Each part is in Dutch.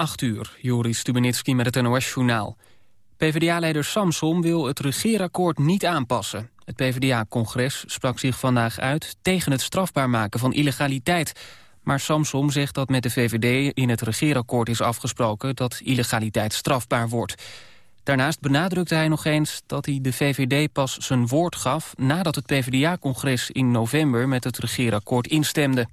8 uur, Joris Stubenitski met het NOS-journaal. PvdA-leider Samson wil het regeerakkoord niet aanpassen. Het PvdA-congres sprak zich vandaag uit tegen het strafbaar maken van illegaliteit. Maar Samson zegt dat met de VVD in het regeerakkoord is afgesproken... dat illegaliteit strafbaar wordt. Daarnaast benadrukte hij nog eens dat hij de VVD pas zijn woord gaf... nadat het PvdA-congres in november met het regeerakkoord instemde.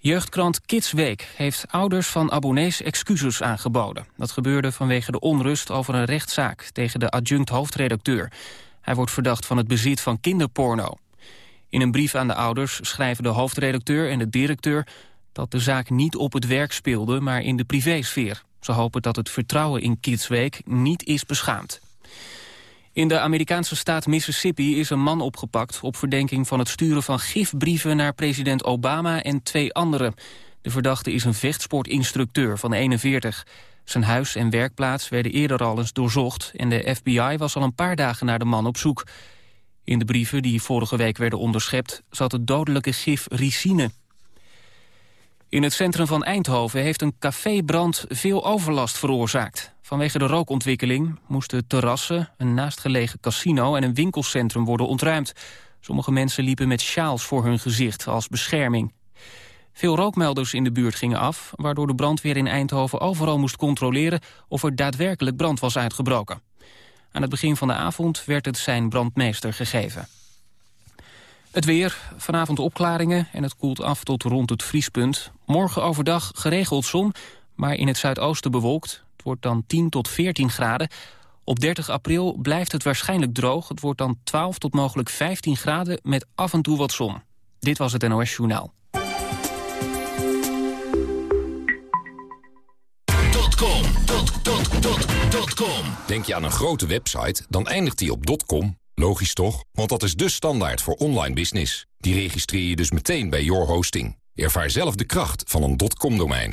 Jeugdkrant Kidsweek heeft ouders van abonnees excuses aangeboden. Dat gebeurde vanwege de onrust over een rechtszaak tegen de adjunct hoofdredacteur. Hij wordt verdacht van het bezit van kinderporno. In een brief aan de ouders schrijven de hoofdredacteur en de directeur... dat de zaak niet op het werk speelde, maar in de privésfeer. Ze hopen dat het vertrouwen in Kidsweek niet is beschaamd. In de Amerikaanse staat Mississippi is een man opgepakt... op verdenking van het sturen van gifbrieven naar president Obama en twee anderen. De verdachte is een vechtsportinstructeur van 41. Zijn huis en werkplaats werden eerder al eens doorzocht... en de FBI was al een paar dagen naar de man op zoek. In de brieven die vorige week werden onderschept... zat het dodelijke gif ricine. In het centrum van Eindhoven heeft een cafébrand veel overlast veroorzaakt. Vanwege de rookontwikkeling moesten terrassen, een naastgelegen casino en een winkelcentrum worden ontruimd. Sommige mensen liepen met sjaals voor hun gezicht als bescherming. Veel rookmelders in de buurt gingen af, waardoor de brandweer in Eindhoven overal moest controleren of er daadwerkelijk brand was uitgebroken. Aan het begin van de avond werd het zijn brandmeester gegeven. Het weer, vanavond opklaringen en het koelt af tot rond het vriespunt. Morgen overdag geregeld zon, maar in het zuidoosten bewolkt. Wordt dan 10 tot 14 graden. Op 30 april blijft het waarschijnlijk droog. Het wordt dan 12 tot mogelijk 15 graden met af en toe wat zon. Dit was het NOS Journaal. .com, dot, dot, dot, dot .com. Denk je aan een grote website, dan eindigt die op .com. Logisch toch? Want dat is de standaard voor online business. Die registreer je dus meteen bij Your Hosting. Ervaar zelf de kracht van een .com-domein.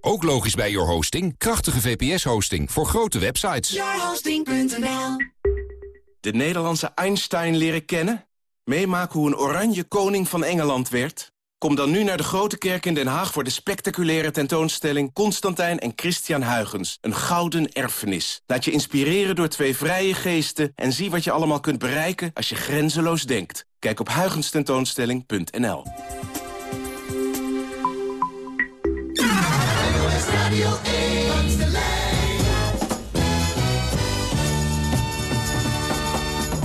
Ook logisch bij Your Hosting. Krachtige VPS-hosting voor grote websites. Yourhosting.nl De Nederlandse Einstein leren kennen? Meemaken hoe een oranje koning van Engeland werd? Kom dan nu naar de Grote Kerk in Den Haag voor de spectaculaire tentoonstelling Constantijn en Christian Huygens. Een gouden erfenis. Laat je inspireren door twee vrije geesten en zie wat je allemaal kunt bereiken als je grenzeloos denkt. Kijk op huygenstentoonstelling.nl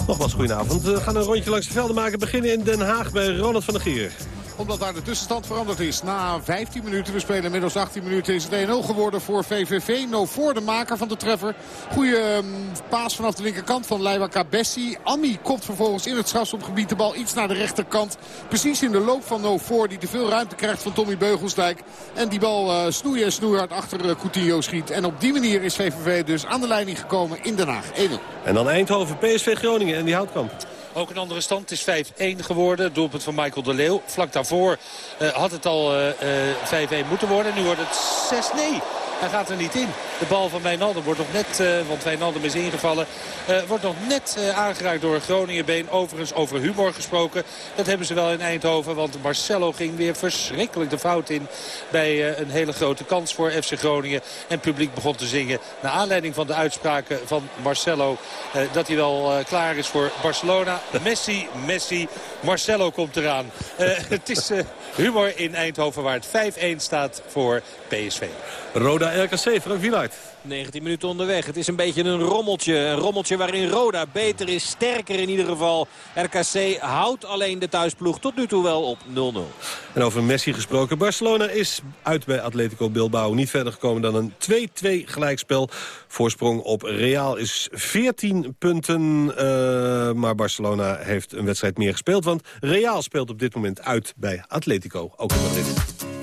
Nogmaals, goedenavond. We gaan een rondje langs de velden maken. Beginnen in Den Haag bij Ronald van der Gier omdat daar de tussenstand veranderd is. Na 15 minuten, we spelen inmiddels 18 minuten, is het 1-0 geworden voor VVV. No voor de maker van de treffer. Goede um, paas vanaf de linkerkant van Leiva Cabessi. Ami komt vervolgens in het strafschopgebied de bal iets naar de rechterkant. Precies in de loop van No voor die te veel ruimte krijgt van Tommy Beugelsdijk. En die bal uh, snoeien en snoeihard achter uh, Coutinho schiet. En op die manier is VVV dus aan de leiding gekomen in Den Haag. 1-0. En dan Eindhoven, PSV Groningen en die houtkamp. Ook een andere stand. Het is 5-1 geworden. Doelpunt van Michael de Leeuw. Vlak daarvoor uh, had het al uh, uh, 5-1 moeten worden. Nu wordt het 6 nee. Hij gaat er niet in. De bal van Wijnaldum wordt nog net, uh, want Wijnaldum is ingevallen, uh, wordt nog net uh, aangeraakt door Groningenbeen. Overigens over humor gesproken. Dat hebben ze wel in Eindhoven, want Marcelo ging weer verschrikkelijk de fout in bij een hele grote kans voor FC Groningen. En het publiek begon te zingen naar aanleiding van de uitspraken van Marcelo dat hij wel klaar is voor Barcelona. Messi, Messi, Marcelo komt eraan. het is humor in Eindhoven waar het 5-1 staat voor PSV. Roda RKC, Frank Wielaert. 19 minuten onderweg. Het is een beetje een rommeltje. Een rommeltje waarin Roda beter is, sterker in ieder geval. RKC houdt alleen de thuisploeg tot nu toe wel op 0-0. En over Messi gesproken. Barcelona is uit bij Atletico Bilbao niet verder gekomen dan een 2-2 gelijkspel. Voorsprong op Real is 14 punten. Uh, maar Barcelona heeft een wedstrijd meer gespeeld. Want Real speelt op dit moment uit bij Atletico. Ook in Madrid.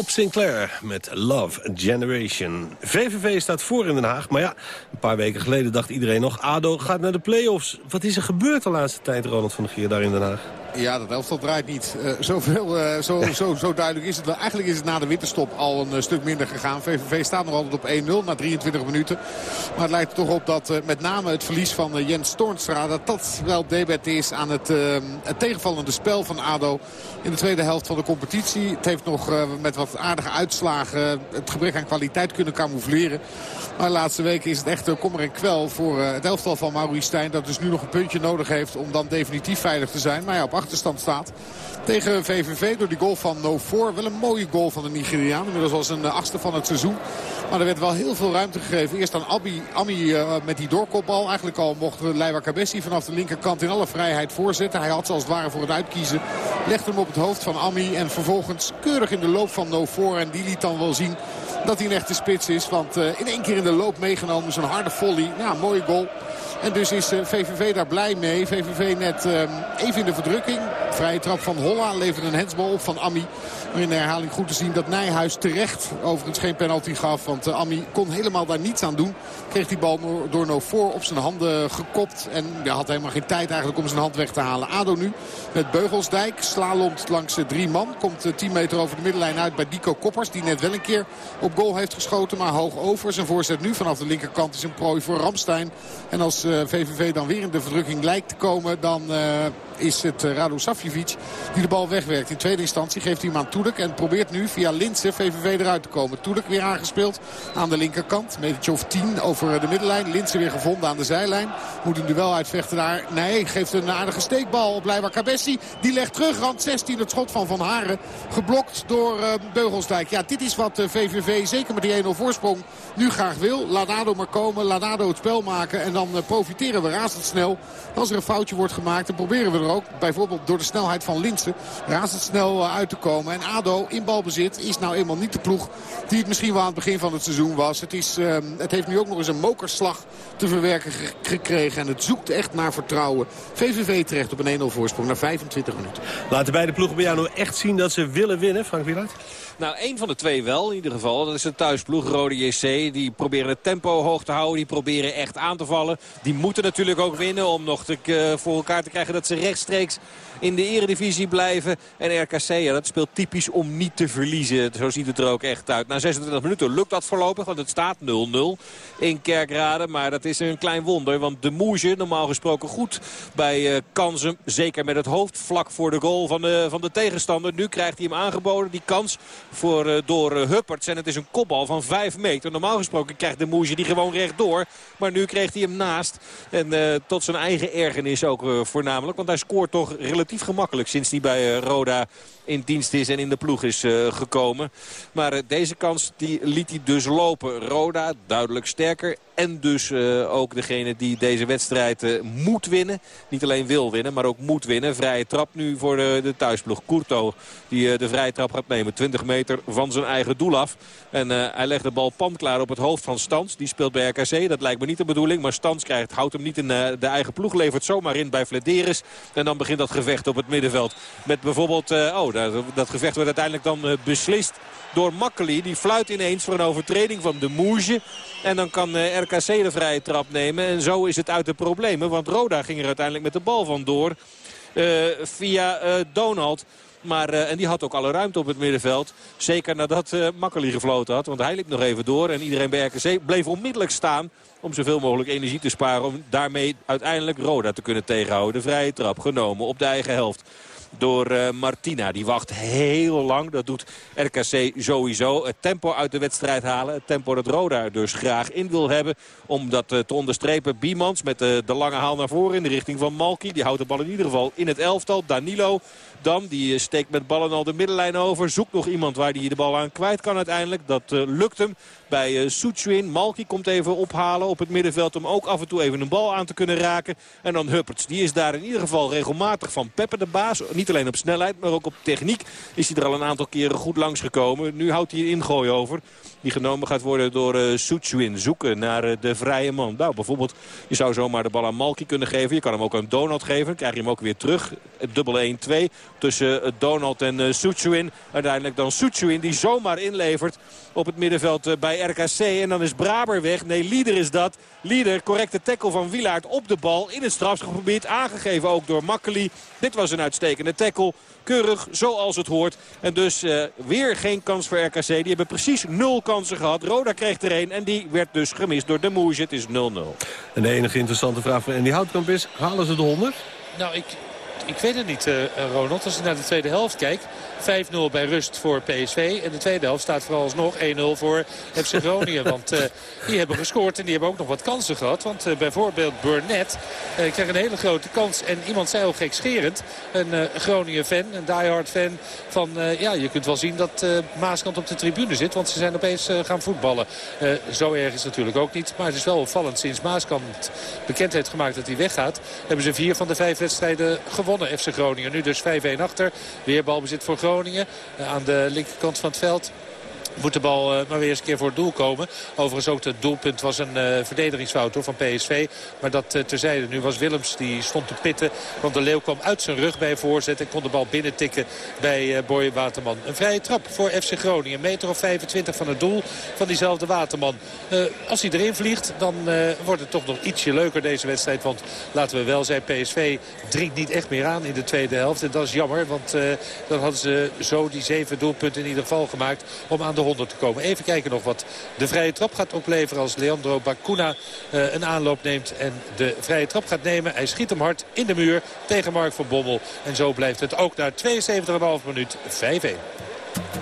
Sinclair met Love Generation. VVV staat voor in Den Haag, maar ja, een paar weken geleden dacht iedereen nog... ADO gaat naar de play-offs. Wat is er gebeurd de laatste tijd, Ronald van der Gier, daar in Den Haag? Ja, dat elftal draait niet. Uh, zoveel, uh, zo, zo, zo duidelijk is het wel. Eigenlijk is het na de winterstop al een uh, stuk minder gegaan. VVV staat nog altijd op 1-0 na 23 minuten. Maar het lijkt er toch op dat met name het verlies van Jens Toornstra... dat dat wel debet is aan het, het tegenvallende spel van ADO... in de tweede helft van de competitie. Het heeft nog met wat aardige uitslagen het gebrek aan kwaliteit kunnen camoufleren. Maar de laatste weken is het echt kommer en kwel voor het elftal van Maurice Stijn... dat dus nu nog een puntje nodig heeft om dan definitief veilig te zijn. Maar ja, op achterstand staat. Tegen VVV door die goal van No 4. Wel een mooie goal van de Nigeriaan. Inmiddels was een achtste van het seizoen. Maar er werd wel heel veel ruimte gegeven. Eerst aan Abi, Ami uh, met die doorkopbal. Eigenlijk al mocht Leiva Cabessi vanaf de linkerkant in alle vrijheid voorzetten. Hij had ze als het ware voor het uitkiezen. Legde hem op het hoofd van Ami. En vervolgens keurig in de loop van No 4. En die liet dan wel zien dat hij een echte spits is. Want uh, in één keer in de loop meegenomen. Zo'n harde volley. Ja, mooie goal. En dus is VVV daar blij mee. VVV net even in de verdrukking. Vrije trap van Holla levert een hensbal op van Ami. In de herhaling goed te zien dat Nijhuis terecht overigens geen penalty gaf. Want uh, Ami kon helemaal daar niets aan doen. Kreeg die bal door No voor op zijn handen gekopt. En ja, had helemaal geen tijd eigenlijk om zijn hand weg te halen. Ado nu met Beugelsdijk. Slalomt langs drie man. Komt 10 meter over de middenlijn uit bij Dico Koppers. Die net wel een keer op goal heeft geschoten. Maar hoog over. Zijn voorzet nu vanaf de linkerkant is een prooi voor Ramstein. En als VVV eh, dan weer in de verdrukking lijkt te komen... dan is het uh, Rado Savjevic die de bal wegwerkt. In tweede instantie geeft hij hem aan Toedek. En probeert nu via Linse VVV eruit te komen. Toedek weer aangespeeld aan de linkerkant. Metertje of 10 over de middenlijn. Linse weer gevonden aan de zijlijn. Moet een duel uitvechten daar. Nee, geeft een aardige steekbal op Leiva Cabessi. Die legt terug. Rand 16 het schot van Van Haren. Geblokt door uh, Beugelsdijk. Ja, dit is wat VVV zeker met die 1-0 voorsprong nu graag wil. Laat Ado maar komen. Laat Ado het spel maken. En dan profiteren we razendsnel. Als er een foutje wordt gemaakt, dan proberen we er ook. Bijvoorbeeld door de snelheid van Linsen. Razendsnel uh, uit te komen. En ADO in balbezit is nou eenmaal niet de ploeg die het misschien wel aan het begin van het seizoen was. Het, is, uh, het heeft nu ook nog eens een mokerslag te verwerken gekregen. En het zoekt echt naar vertrouwen. VVV terecht op een 1-0 voorsprong na 25 minuten. Laten beide ploegen bij jou nou echt zien dat ze willen winnen, Frank Wieland? Nou, één van de twee wel in ieder geval. Dat is een thuisploeg, Rode JC. Die proberen het tempo hoog te houden. Die proberen echt aan te vallen. Die moeten natuurlijk ook winnen om nog te, uh, voor elkaar te krijgen dat ze rechtstreeks in de eredivisie blijven. En RKC, ja, dat speelt typisch om niet te verliezen. Zo ziet het er ook echt uit. Na 26 minuten lukt dat voorlopig, want het staat 0-0 in Kerkrade. Maar dat is een klein wonder, want de Moesje, normaal gesproken goed bij uh, kansen. Zeker met het hoofd vlak voor de goal van de, van de tegenstander. Nu krijgt hij hem aangeboden, die kans voor, uh, door uh. En het is een kopbal van 5 meter. Normaal gesproken krijgt de Moesje die gewoon rechtdoor. Maar nu kreeg hij hem naast. En tot zijn eigen ergernis ook voornamelijk. Want hij scoort toch relatief relatief gemakkelijk sinds hij bij eh, Roda in dienst is en in de ploeg is uh, gekomen. Maar uh, deze kans die liet hij dus lopen. Roda duidelijk sterker. En dus uh, ook degene die deze wedstrijd moet winnen. Niet alleen wil winnen, maar ook moet winnen. Vrije trap nu voor de, de thuisploeg. Courto die de vrije trap gaat nemen. 20 meter van zijn eigen doel af. En hij legt de bal pandklaar op het hoofd van Stans. Die speelt bij RKC. Dat lijkt me niet de bedoeling. Maar Stans krijgt, houdt hem niet in de eigen ploeg. Levert zomaar in bij Flederis. En dan begint dat gevecht op het middenveld. Met bijvoorbeeld... oh, dat, dat gevecht wordt uiteindelijk dan beslist door Makkeli. Die fluit ineens voor een overtreding van de Moesje. En dan kan uh, RKC de vrije trap nemen. En zo is het uit de problemen. Want Roda ging er uiteindelijk met de bal vandoor. Uh, via Donald. Maar, en die had ook alle ruimte op het middenveld. Zeker nadat uh, Makkeli gefloten had. Want hij liep nog even door. En iedereen bij RKC bleef onmiddellijk staan. Om zoveel mogelijk energie te sparen. Om daarmee uiteindelijk Roda te kunnen tegenhouden. De vrije trap genomen op de eigen helft door uh, Martina. Die wacht heel lang. Dat doet RKC sowieso. Het tempo uit de wedstrijd halen. Het tempo dat Roda dus graag in wil hebben. Om dat uh, te onderstrepen. Biemans met uh, de lange haal naar voren in de richting van Malki. Die houdt de bal in ieder geval in het elftal. Danilo dan. Die steekt met ballen al de middenlijn over. Zoekt nog iemand waar hij de bal aan kwijt kan uiteindelijk. Dat uh, lukt hem bij uh, Soetsuin. Malki komt even ophalen op het middenveld om ook af en toe even een bal aan te kunnen raken. En dan Hupperts. Die is daar in ieder geval regelmatig van Peppe de baas. Niet alleen op snelheid, maar ook op techniek is hij er al een aantal keren goed langs gekomen. Nu houdt hij een ingooi over. Die genomen gaat worden door uh. Zoeken naar de vrije man. Nou, bijvoorbeeld, je zou zomaar de bal aan Malki kunnen geven. Je kan hem ook aan Donald geven. Dan krijg je hem ook weer terug. Dubbel 1-2 tussen Donald en uh, Soetsuin. Uiteindelijk dan Soetsuin die zomaar inlevert op het middenveld bij RKC. En dan is Braber weg. Nee, Lieder is dat. Lieder, correcte tackle van Wilaert op de bal. In het strafschopgebied. Aangegeven ook door Makkeli. Dit was een uitstekende tackle. Keurig, zoals het hoort. En dus uh, weer geen kans voor RKC. Die hebben precies nul kansen gehad. Roda kreeg er een en die werd dus gemist door de Moesje. Het is 0-0. En de enige interessante vraag van Andy Houtkamp is... halen ze de 100? Nou, ik, ik weet het niet, uh, Ronald. Als ik naar de tweede helft kijk... 5-0 bij rust voor PSV. En de tweede helft staat vooralsnog 1-0 voor FC Groningen. want uh, die hebben gescoord en die hebben ook nog wat kansen gehad. Want uh, bijvoorbeeld Burnett uh, kreeg een hele grote kans. En iemand zei ook gekscherend, een Groningen-fan, een diehard fan... van ja, je kunt wel zien dat Maaskant op de tribune zit. Want ze zijn opeens gaan voetballen. zo erg is het natuurlijk ook niet. Maar het is wel opvallend. Sinds Maaskant bekend heeft gemaakt dat hij weggaat... hebben ze vier van de vijf wedstrijden gewonnen, FC Groningen. Nu dus 5-1 achter. Weer balbezit voor Groningen. Groningen. aan de linkerkant van het veld moet de bal uh, maar weer eens een keer voor het doel komen. Overigens ook het doelpunt was een uh, verdedigingsfout van PSV. Maar dat uh, terzijde. Nu was Willems die stond te pitten. Want de Leeuw kwam uit zijn rug bij voorzet. En kon de bal binnen tikken bij Boy Waterman. Een vrije trap voor FC Groningen. Een meter of 25 van het doel van diezelfde Waterman. als hij erin vliegt dan wordt het toch nog ietsje leuker deze wedstrijd. Want laten we wel zijn, PSV dringt niet echt meer aan in de tweede helft. En dat is jammer. Want dan hadden ze zo die zeven doelpunten in ieder geval gemaakt om aan de 100 te komen. Even kijken nog wat de vrije trap gaat opleveren als Leandro Bacuna uh, een aanloop neemt en de vrije trap gaat nemen. Hij schiet hem hard in de muur tegen Mark van Bommel. En zo blijft het ook na 72,5 minuut 5-1.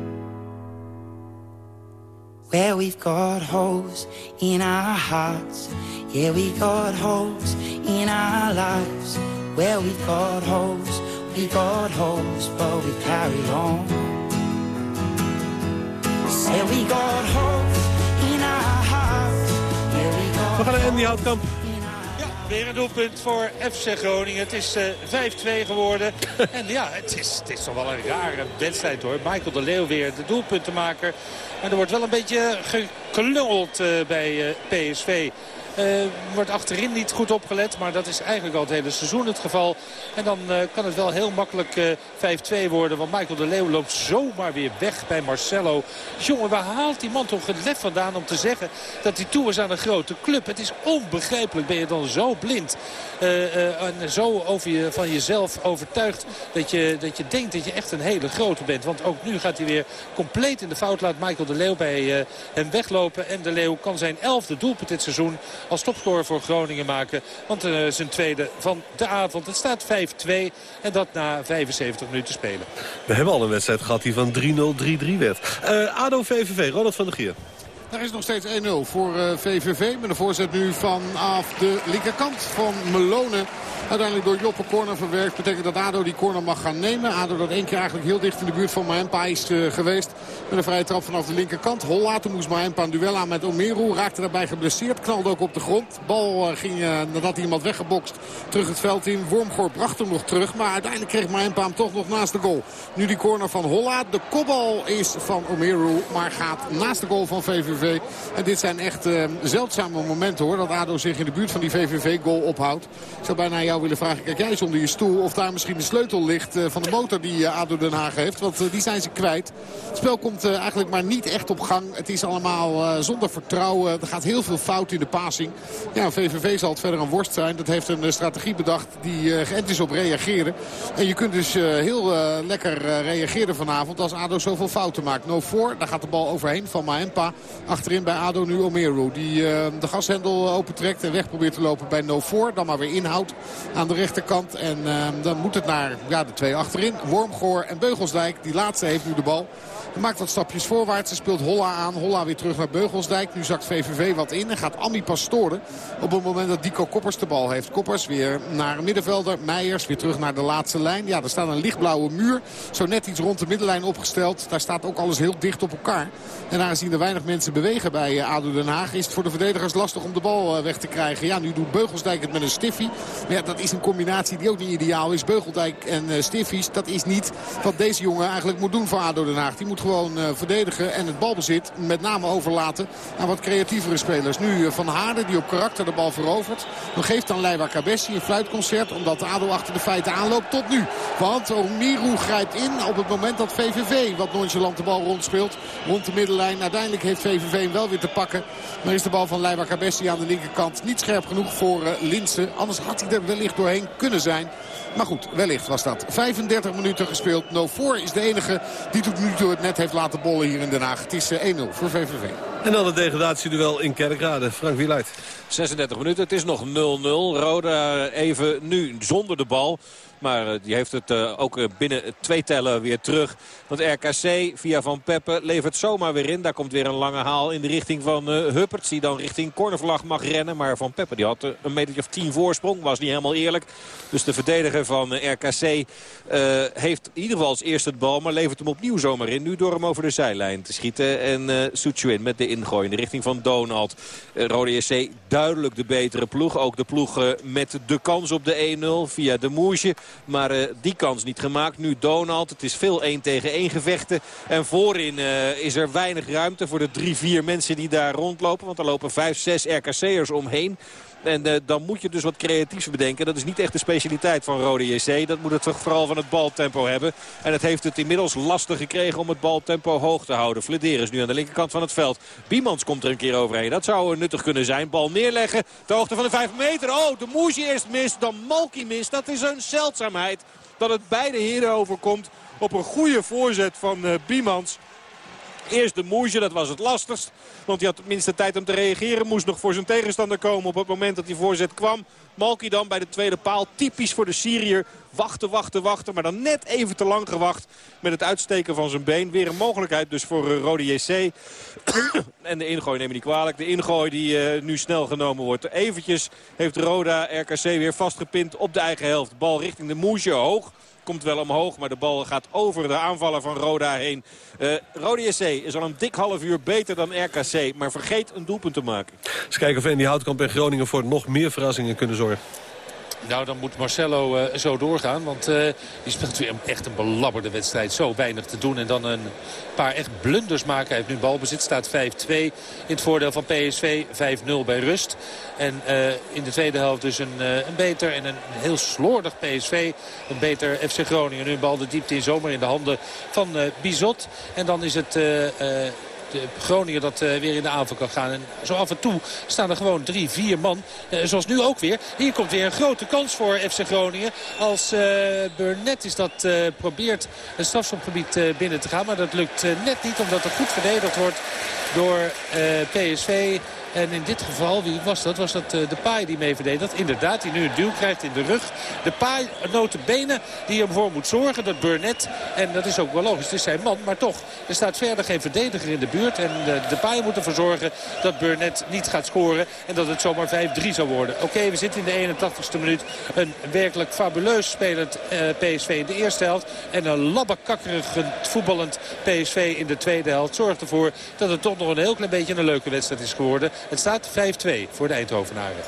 where we've got holes in our hearts. Yeah, we got holes in our lives. Where we've got holes, we got holes, but we carry on. Say we got holes in our hearts. Yeah, we got We gaan naar Andy Houtkamp. Weer een doelpunt voor FC Groningen. Het is uh, eh, 5-2 geworden. en ja, het is, het is toch wel een rare wedstrijd hoor. Michael de Leeuw weer de doelpuntenmaker. Maar er wordt wel een beetje geklungeld uh, bij uh, PSV. Uh, wordt achterin niet goed opgelet. Maar dat is eigenlijk al het hele seizoen het geval. En dan uh, kan het wel heel makkelijk uh, 5-2 worden. Want Michael de Leeuw loopt zomaar weer weg bij Marcelo. Jongen, waar haalt die man toch het lef vandaan om te zeggen dat hij toe is aan een grote club? Het is onbegrijpelijk. Ben je dan zo blind en zo over van jezelf overtuigd dat je, dat je denkt dat je echt een hele grote bent. Want ook nu gaat hij weer compleet in de fout. Laat Michael de Leeuw bij hem weglopen. En de Leeuw kan zijn elfde doelpunt dit seizoen als topscorer voor Groningen maken. Want uh, zijn tweede van de avond. Het staat 5-2 en dat na 75 minuten spelen. We hebben al een wedstrijd gehad die van 3-0, 3-3 werd. Uh, ADO-VVV, Ronald van der Gier. Daar is nog steeds 1-0 voor uh, eh, VVV. Met een voorzet nu vanaf de linkerkant van Melonen. Uiteindelijk door Joppe corner verwerkt. Betekent dat ADO die corner mag gaan nemen. ADO dat één keer eigenlijk heel dicht in de buurt van Maempa is uh, geweest. Met een vrije trap vanaf de linkerkant. Hollaten moest Maempa een duel aan met Omeru. Raakte daarbij geblesseerd. Knalde ook op de grond. Bal uh, ging uh, nadat iemand weggebokst terug het veld in. Wormgoor bracht hem nog terug. Maar uiteindelijk kreeg Maempa hem toch nog naast de goal. Nu die corner van Holla. De kopbal is van Omeru. Maar gaat naast de goal van VVV. VVV. En dit zijn echt zeldzame momenten hoor. Dat ADO zich in de buurt van die VVV-goal ophoudt. Ik zou bijna aan jou willen vragen, kijk jij eens onder je stoel... of daar misschien de sleutel ligt uh, van de motor die uh, ADO Den Haag heeft. Want die zijn ze kwijt. Het spel komt eigenlijk maar niet echt op gang. Het is allemaal zonder vertrouwen. Er gaat heel veel fout in de passing. Ja, VVV zal het verder een worst zijn. Dat heeft een strategie bedacht die geënt is op reageren. En je kunt dus heel lekker reageren vanavond als ADO zoveel fouten maakt. No 4, daar gaat de bal overheen van Maempa. Achterin bij ADO nu Omeru. Die de gashendel opentrekt en weg probeert te lopen bij No 4. Dan maar weer inhoudt aan de rechterkant. En dan moet het naar ja, de twee achterin. Wormgoor en Beugelsdijk. Die laatste heeft nu de bal. Hij maakt wat stapjes voorwaarts. Hij speelt Holla aan. Holla weer terug naar Beugelsdijk. Nu zakt VVV wat in en gaat Ami Pastoren. Op het moment dat Dico Koppers de bal heeft. Koppers weer naar middenvelder. Meijers weer terug naar de laatste lijn. Ja, er staat een lichtblauwe muur. Zo net iets rond de middenlijn opgesteld. Daar staat ook alles heel dicht op elkaar. En daar zien er weinig mensen bewegen bij eh, ADO Den Haag. Is het voor de verdedigers lastig om de bal eh, weg te krijgen. Ja, nu doet Beugelsdijk het met een stiffie. Maar ja, dat is een combinatie die ook niet ideaal is. Beugeldijk en uh, stiffies, dat is niet wat deze jongen eigenlijk moet doen voor ADO Den Haag. Die moet gewoon uh, verdedigen en het balbezit met name overlaten aan wat creatievere spelers. Nu Van Haarden die op karakter de bal verovert. Dan geeft dan Leiva Cabessi een fluitconcert omdat ADO achter de feiten aanloopt tot nu. Want Omiru grijpt in op het moment dat VVV wat nonchalant de bal rondspeelt. Rond de middenlijn. Uiteindelijk heeft VVV hem wel weer te pakken. Maar is de bal van Leiva Cabessi aan de linkerkant niet scherp genoeg voor uh, Linsen. Anders had hij er wellicht doorheen kunnen zijn. Maar goed, wellicht was dat. 35 minuten gespeeld. No 4 is de enige die tot nu toe het net heeft laten bollen hier in Den Haag. Het is 1-0 eh, voor VVV. En dan het degradatieduel in Kerkrade. Frank Wieluid. 36 minuten, het is nog 0-0. Roda even nu zonder de bal. Maar eh, die heeft het uh, ook binnen twee tellen weer terug. Want RKC via Van Peppe levert zomaar weer in. Daar komt weer een lange haal in de richting van Hupperts. Die dan richting cornervlag mag rennen. Maar Van Peppe die had een meter of tien voorsprong. Was niet helemaal eerlijk. Dus de verdediger van RKC heeft in ieder geval als eerste het bal. Maar levert hem opnieuw zomaar in. Nu door hem over de zijlijn te schieten. En uh, Suchuin met de ingooi in de richting van Donald. Rode JC duidelijk de betere ploeg. Ook de ploeg met de kans op de 1-0 via de Moesje. Maar uh, die kans niet gemaakt. Nu Donald. Het is veel 1 tegen 1 gevechten. En voorin uh, is er weinig ruimte voor de drie, vier mensen die daar rondlopen. Want er lopen vijf, zes RKC'ers omheen. En uh, dan moet je dus wat creatiefs bedenken. Dat is niet echt de specialiteit van Rode JC. Dat moet het vooral van het baltempo hebben. En het heeft het inmiddels lastig gekregen om het baltempo hoog te houden. Fleder is nu aan de linkerkant van het veld. Biemans komt er een keer overheen. Dat zou nuttig kunnen zijn. Bal neerleggen. De hoogte van de 5 meter. Oh, de Moesje eerst mist. Dan Malky mist. Dat is een zeldzaamheid. Dat het beide heren overkomt op een goede voorzet van uh, Biemans. Eerst de Moesje, dat was het lastigst. Want hij had het minste tijd om te reageren. Moest nog voor zijn tegenstander komen op het moment dat die voorzet kwam. Malky dan bij de tweede paal. Typisch voor de Syriër. Wachten, wachten, wachten. Maar dan net even te lang gewacht met het uitsteken van zijn been. Weer een mogelijkheid dus voor uh, Rode JC. en de ingooi neem ik niet kwalijk. De ingooi die uh, nu snel genomen wordt. Eventjes heeft Roda RKC weer vastgepind op de eigen helft. Bal richting de Moesje hoog komt wel omhoog. Maar de bal gaat over de aanvaller van Roda heen. Uh, Rode SC is al een dik half uur beter dan RKC. Maar vergeet een doelpunt te maken. Eens kijken of Andy Houtkamp in Groningen voor nog meer verrassingen kunnen zorgen. Nou, dan moet Marcelo uh, zo doorgaan. Want uh, die speelt weer echt een belabberde wedstrijd. Zo weinig te doen. En dan een paar echt blunders maken. Hij heeft nu balbezit. Staat 5-2 in het voordeel van PSV. 5-0 bij rust. En uh, in de tweede helft dus een, een beter en een heel slordig PSV. Een beter FC Groningen. Nu een bal de diepte in zomer in de handen van Bizot. En dan is het Groningen dat uh, weer in de aanval kan gaan. En zo af en toe staan er gewoon drie, vier man. Uh, zoals nu ook weer. Hier komt weer een grote kans voor FC Groningen. Als Burnett is dat probeert een strafschopgebied binnen te gaan. Maar dat lukt net niet omdat er goed verdedigd wordt door PSV. En in dit geval, wie was dat? Was dat uh, de paai die mee verdedigt? Inderdaad, die nu een duw krijgt in de rug. De paai, benen die ervoor moet zorgen dat Burnett... en dat is ook wel logisch, het is zijn man, maar toch... er staat verder geen verdediger in de buurt. En uh, de paai moet ervoor zorgen dat Burnett niet gaat scoren... en dat het zomaar 5-3 zou worden. Oké, we zitten in de 81ste minuut. Een werkelijk fabuleus spelend uh, PSV in de eerste helft. En een labbekakkerig voetballend PSV in de tweede helft... zorgt ervoor dat het toch nog een heel klein beetje een leuke wedstrijd is geworden. Het staat 5-2 voor de Eindhovenaren.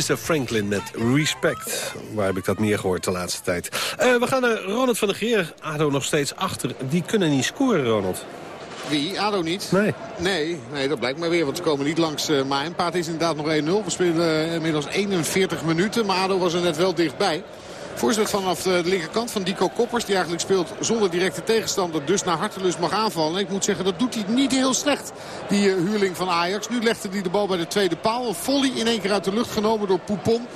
Aretha Franklin met Respect. Waar heb ik dat meer gehoord de laatste tijd. Uh, we gaan naar Ronald van der Geer. ADO nog steeds achter. Die kunnen niet scoren, Ronald. Wie? ADO niet? Nee. Nee, nee dat blijkt maar weer, want ze komen niet langs uh, Paat is inderdaad nog 1-0. We spelen uh, inmiddels 41 minuten, maar ADO was er net wel dichtbij. Voorzet vanaf de linkerkant van Dico Koppers. Die eigenlijk speelt zonder directe tegenstander. Dus naar hartelust mag aanvallen. En ik moet zeggen, dat doet hij niet heel slecht. Die uh, huurling van Ajax. Nu legde hij de bal bij de tweede paal. Een volley in één keer uit de lucht genomen door Poupon.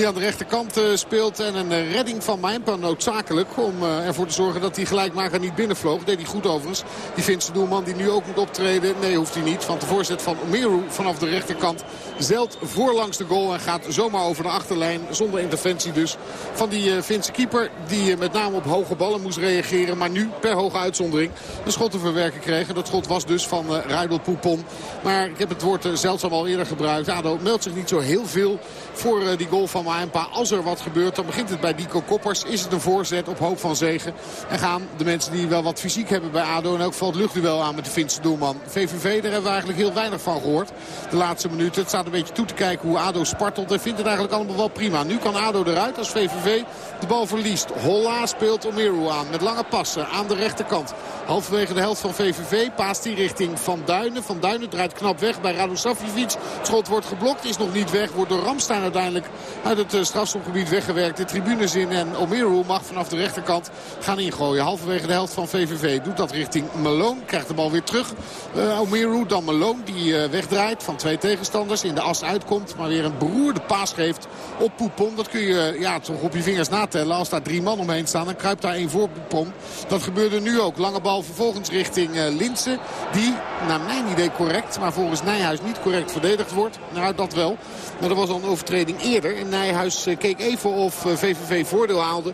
Die aan de rechterkant uh, speelt. En een uh, redding van Mijnpa noodzakelijk. Om uh, ervoor te zorgen dat die gelijkmaker niet binnenvloog. Deed hij goed overigens. Die Finse doelman die nu ook moet optreden. Nee, hoeft hij niet. Want de voorzet van Omeru vanaf de rechterkant zelt voorlangs de goal. En gaat zomaar over de achterlijn. Zonder interventie dus van die Finse keeper. Die met name op hoge ballen moest reageren. Maar nu per hoge uitzondering een schot te verwerken kreeg. En dat schot was dus van Ruidel Poupon. Maar ik heb het woord zeldzaam al eerder gebruikt. ADO meldt zich niet zo heel veel voor die goal van Maempa. Als er wat gebeurt, dan begint het bij Dico Koppers. Is het een voorzet op hoop van zegen. En gaan de mensen die wel wat fysiek hebben bij ADO... en ook valt luchtduel aan met de Finse doelman. VVV, daar hebben we eigenlijk heel weinig van gehoord. De laatste minuten. Het staat een beetje toe te kijken hoe ADO spartelt. En vindt het eigenlijk allemaal wel prima. Nu kan ADO eruit als VVV de bal verliest. Holla speelt Omeru aan met lange passen aan de rechterkant. Halverwege de helft van VVV paast hij richting Van Duinen. Van Duinen draait knap weg bij Radosavljevic. Het schot wordt geblokt, is nog niet weg. Wordt door Ramstein uiteindelijk uit het eh, strafschopgebied weggewerkt. De tribunes in en Omeru mag vanaf de rechterkant gaan ingooien. Halverwege de helft van VVV doet dat richting Malone. Krijgt de bal weer terug. Uh, Omeru dan Malone die uh, wegdraait van twee tegenstanders. In de as uitkomt. Maar weer een beroerde paas geeft op Poupon. Dat kun je ja, toch op je vingers natellen. Als daar drie man omheen staan dan kruipt daar één voor Poupon. Dat gebeurde nu ook. Lange bal vervolgens richting uh, Linsen. Die naar mijn idee correct. Maar volgens Nijhuis niet correct verdedigd wordt. Nou dat wel. Maar er was al een eerder. En Nijhuis keek even of VVV voordeel haalde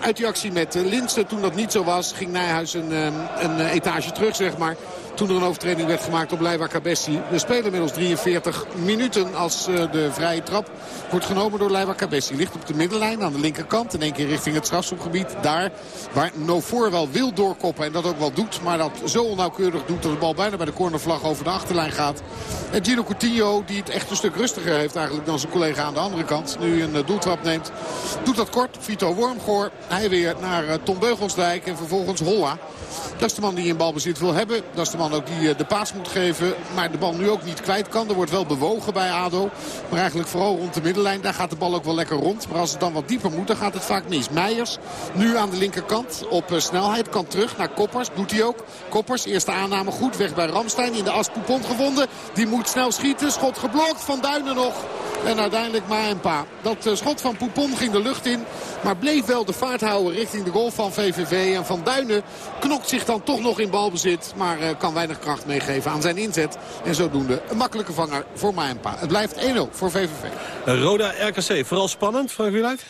uit die actie met Linsen. Toen dat niet zo was ging Nijhuis een, een etage terug zeg maar. Toen er een overtreding werd gemaakt op Leiva Cabessi. We spelen inmiddels 43 minuten als de vrije trap wordt genomen door Leiva Cabessi. Ligt op de middenlijn aan de linkerkant. In één keer richting het strafschopgebied. Daar waar Novoor wel wil doorkoppen en dat ook wel doet. Maar dat zo onnauwkeurig doet dat de bal bijna bij de cornervlag over de achterlijn gaat. En Gino Coutinho die het echt een stuk rustiger heeft eigenlijk dan zijn collega aan de andere kant. Nu een doeltrap neemt. Doet dat kort. Vito Wormgoor. Hij weer naar Tom Beugelsdijk en vervolgens Holla. Dat is de man die een balbezit wil hebben. Dat is de man ook die de paas moet geven. Maar de bal nu ook niet kwijt kan. Er wordt wel bewogen bij ADO. Maar eigenlijk vooral rond de middenlijn. Daar gaat de bal ook wel lekker rond. Maar als het dan wat dieper moet, dan gaat het vaak mis. Meijers nu aan de linkerkant op snelheid. Kan terug naar Koppers. Doet hij ook. Koppers, eerste aanname goed. Weg bij Ramstein. In de as Poupon gevonden. Die moet snel schieten. Schot geblokt. Van Duinen nog. En uiteindelijk Maempa. Dat schot van Poupon ging de lucht in. Maar bleef wel de vaart houden richting de goal van VVV. En Van Duinen knokt zich dan toch nog in balbezit. Maar kan weinig kracht meegeven aan zijn inzet. En zodoende een makkelijke vanger voor Maempa. Het blijft 1-0 voor VVV. Roda RKC, vooral spannend, Frank Wieluid?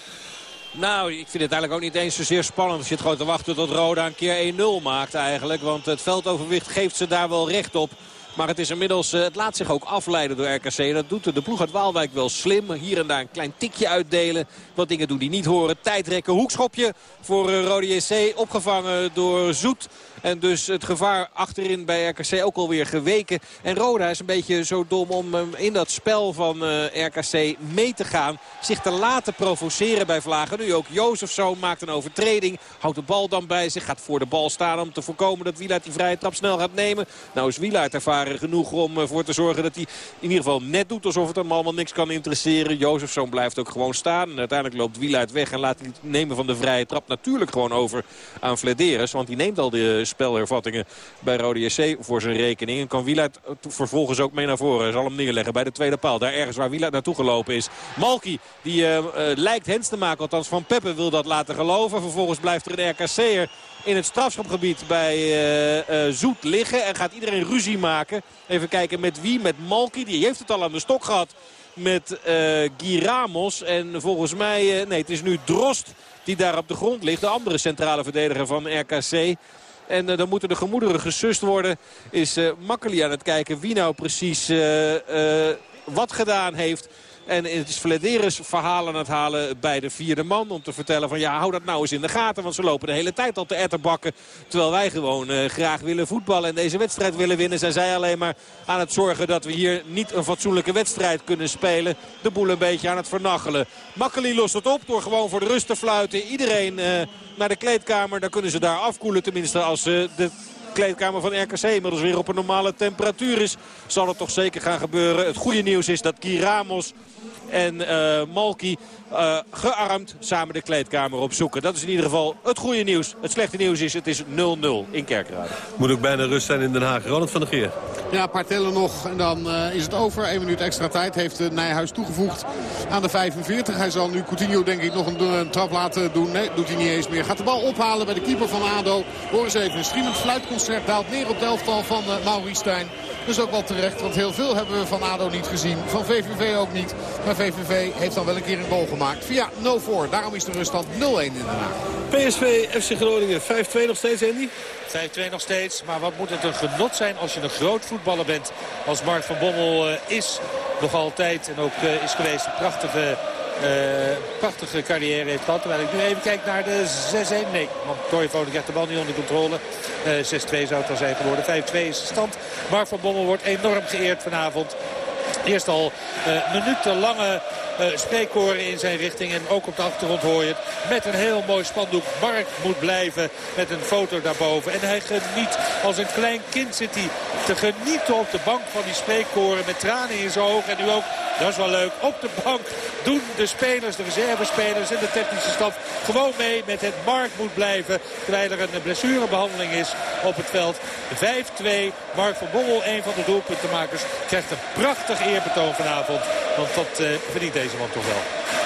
Nou, ik vind het eigenlijk ook niet eens zozeer spannend. Je zit gewoon te wachten tot Roda een keer 1-0 maakt eigenlijk. Want het veldoverwicht geeft ze daar wel recht op. Maar het is inmiddels, het laat zich ook afleiden door RKC. Dat doet de ploeg uit Waalwijk wel slim. Hier en daar een klein tikje uitdelen. Wat dingen doen die niet horen. Tijdrekken, hoekschopje voor Rode JC. Opgevangen door Zoet. En dus het gevaar achterin bij RKC ook alweer geweken. En Roda is een beetje zo dom om in dat spel van RKC mee te gaan. Zich te laten provoceren bij Vlagen. Nu ook Jozefzoon maakt een overtreding. Houdt de bal dan bij zich. Gaat voor de bal staan om te voorkomen dat Wielaert die vrije trap snel gaat nemen. Nou is Wielaert ervaren genoeg om ervoor te zorgen dat hij in ieder geval net doet. Alsof het hem allemaal niks kan interesseren. Jozefzoon blijft ook gewoon staan. En uiteindelijk loopt Wielaert weg en laat hij nemen van de vrije trap natuurlijk gewoon over aan Flederis. Want die neemt al de spelhervattingen bij Rode JC voor zijn rekening. En kan Wieland vervolgens ook mee naar voren. Hij zal hem neerleggen bij de tweede paal. Daar ergens waar Wieland naartoe gelopen is. Malky, die uh, uh, lijkt hens te maken. Althans Van Peppe wil dat laten geloven. Vervolgens blijft er een RKC'er in het strafschopgebied bij uh, Zoet liggen. En gaat iedereen ruzie maken. Even kijken met wie. Met Malky. Die heeft het al aan de stok gehad met uh, Guy Ramos. En volgens mij, nee het is nu Drost die daar op de grond ligt. De andere centrale verdediger van RKC. En uh, dan moeten de gemoederen gesust worden. Is uh, Makkeli aan het kijken wie nou precies uh, wat gedaan heeft. En het is Flederis verhalen aan het halen bij de vierde man. Om te vertellen van ja, hou dat nou eens in de gaten. Want ze lopen de hele tijd al te etterbakken. Terwijl wij gewoon uh, graag willen voetballen en deze wedstrijd willen winnen. Zijn zij alleen maar aan het zorgen dat we hier niet een fatsoenlijke wedstrijd kunnen spelen. De boel een beetje aan het vernachelen. Makkeli lost het op door gewoon voor de rust te fluiten. Iedereen uh, naar de kleedkamer. Dan kunnen ze daar afkoelen tenminste als uh, de kleedkamer van RKC inmiddels weer op een normale temperatuur is. Zal het toch zeker gaan gebeuren. Het goede nieuws is dat Kiramos en uh, Malki uh, gearmd samen de kleedkamer opzoeken. Dat is in ieder geval het goede nieuws. Het slechte nieuws is, het is 0-0 in Kerkrade. Moet ook bijna rust zijn in Den Haag. Ronald van der Geer. Ja, een paar tellen nog en dan uh, is het over. Eén minuut extra tijd heeft Nijhuis toegevoegd aan de 45. Hij zal nu Coutinho denk ik nog een, een, trap laten doen. Nee, doet hij niet eens meer. Gaat de bal ophalen bij de keeper van ADO. Hoor eens even, een streamend fluitconcert daalt neer op de elftal van uh, Maurice Stijn. Dus ook wel terecht, want heel veel hebben we van ADO niet gezien. Van VVV ook niet. Maar VVV heeft dan wel een keer een goal gemaakt. Via 0-4. Daarom is de ruststand 0-1 in Den Haag. PSV, FC Groningen 5-2 nog steeds, Andy? 5-2 nog steeds. Maar wat moet het een genot zijn als je een groot voetballer bent. Als Mark van Bommel uh, is. Nog altijd. En ook uh, is geweest. Een prachtige... Uh, prachtige carrière heeft gehad. Terwijl ik nu even kijk naar de 6-1. Nee, want Toivonen krijgt de bal niet onder controle. Uh, 6-2 zou het dan zijn geworden. 5-2 is de stand. Mark van Bommel wordt enorm geëerd vanavond. Eerst al uh, minutenlange uh, spreekkoren in zijn richting. En ook op de achtergrond hoor je het. Met een heel mooi spandoek. Mark moet blijven met een foto daarboven. En hij geniet als een klein kind zit hij te genieten op de bank van die spreekkoren. Met tranen in zijn ogen. En nu ook, dat is wel leuk, op de bank doen de spelers, de reservespelers en de technische staf gewoon mee met het Mark moet blijven. Terwijl er een blessurebehandeling is op het veld. 5-2. Mark van Bommel, een van de doelpuntenmakers, krijgt een prachtig eerbetoon vanavond. Want dat uh, verdient deze man toch wel.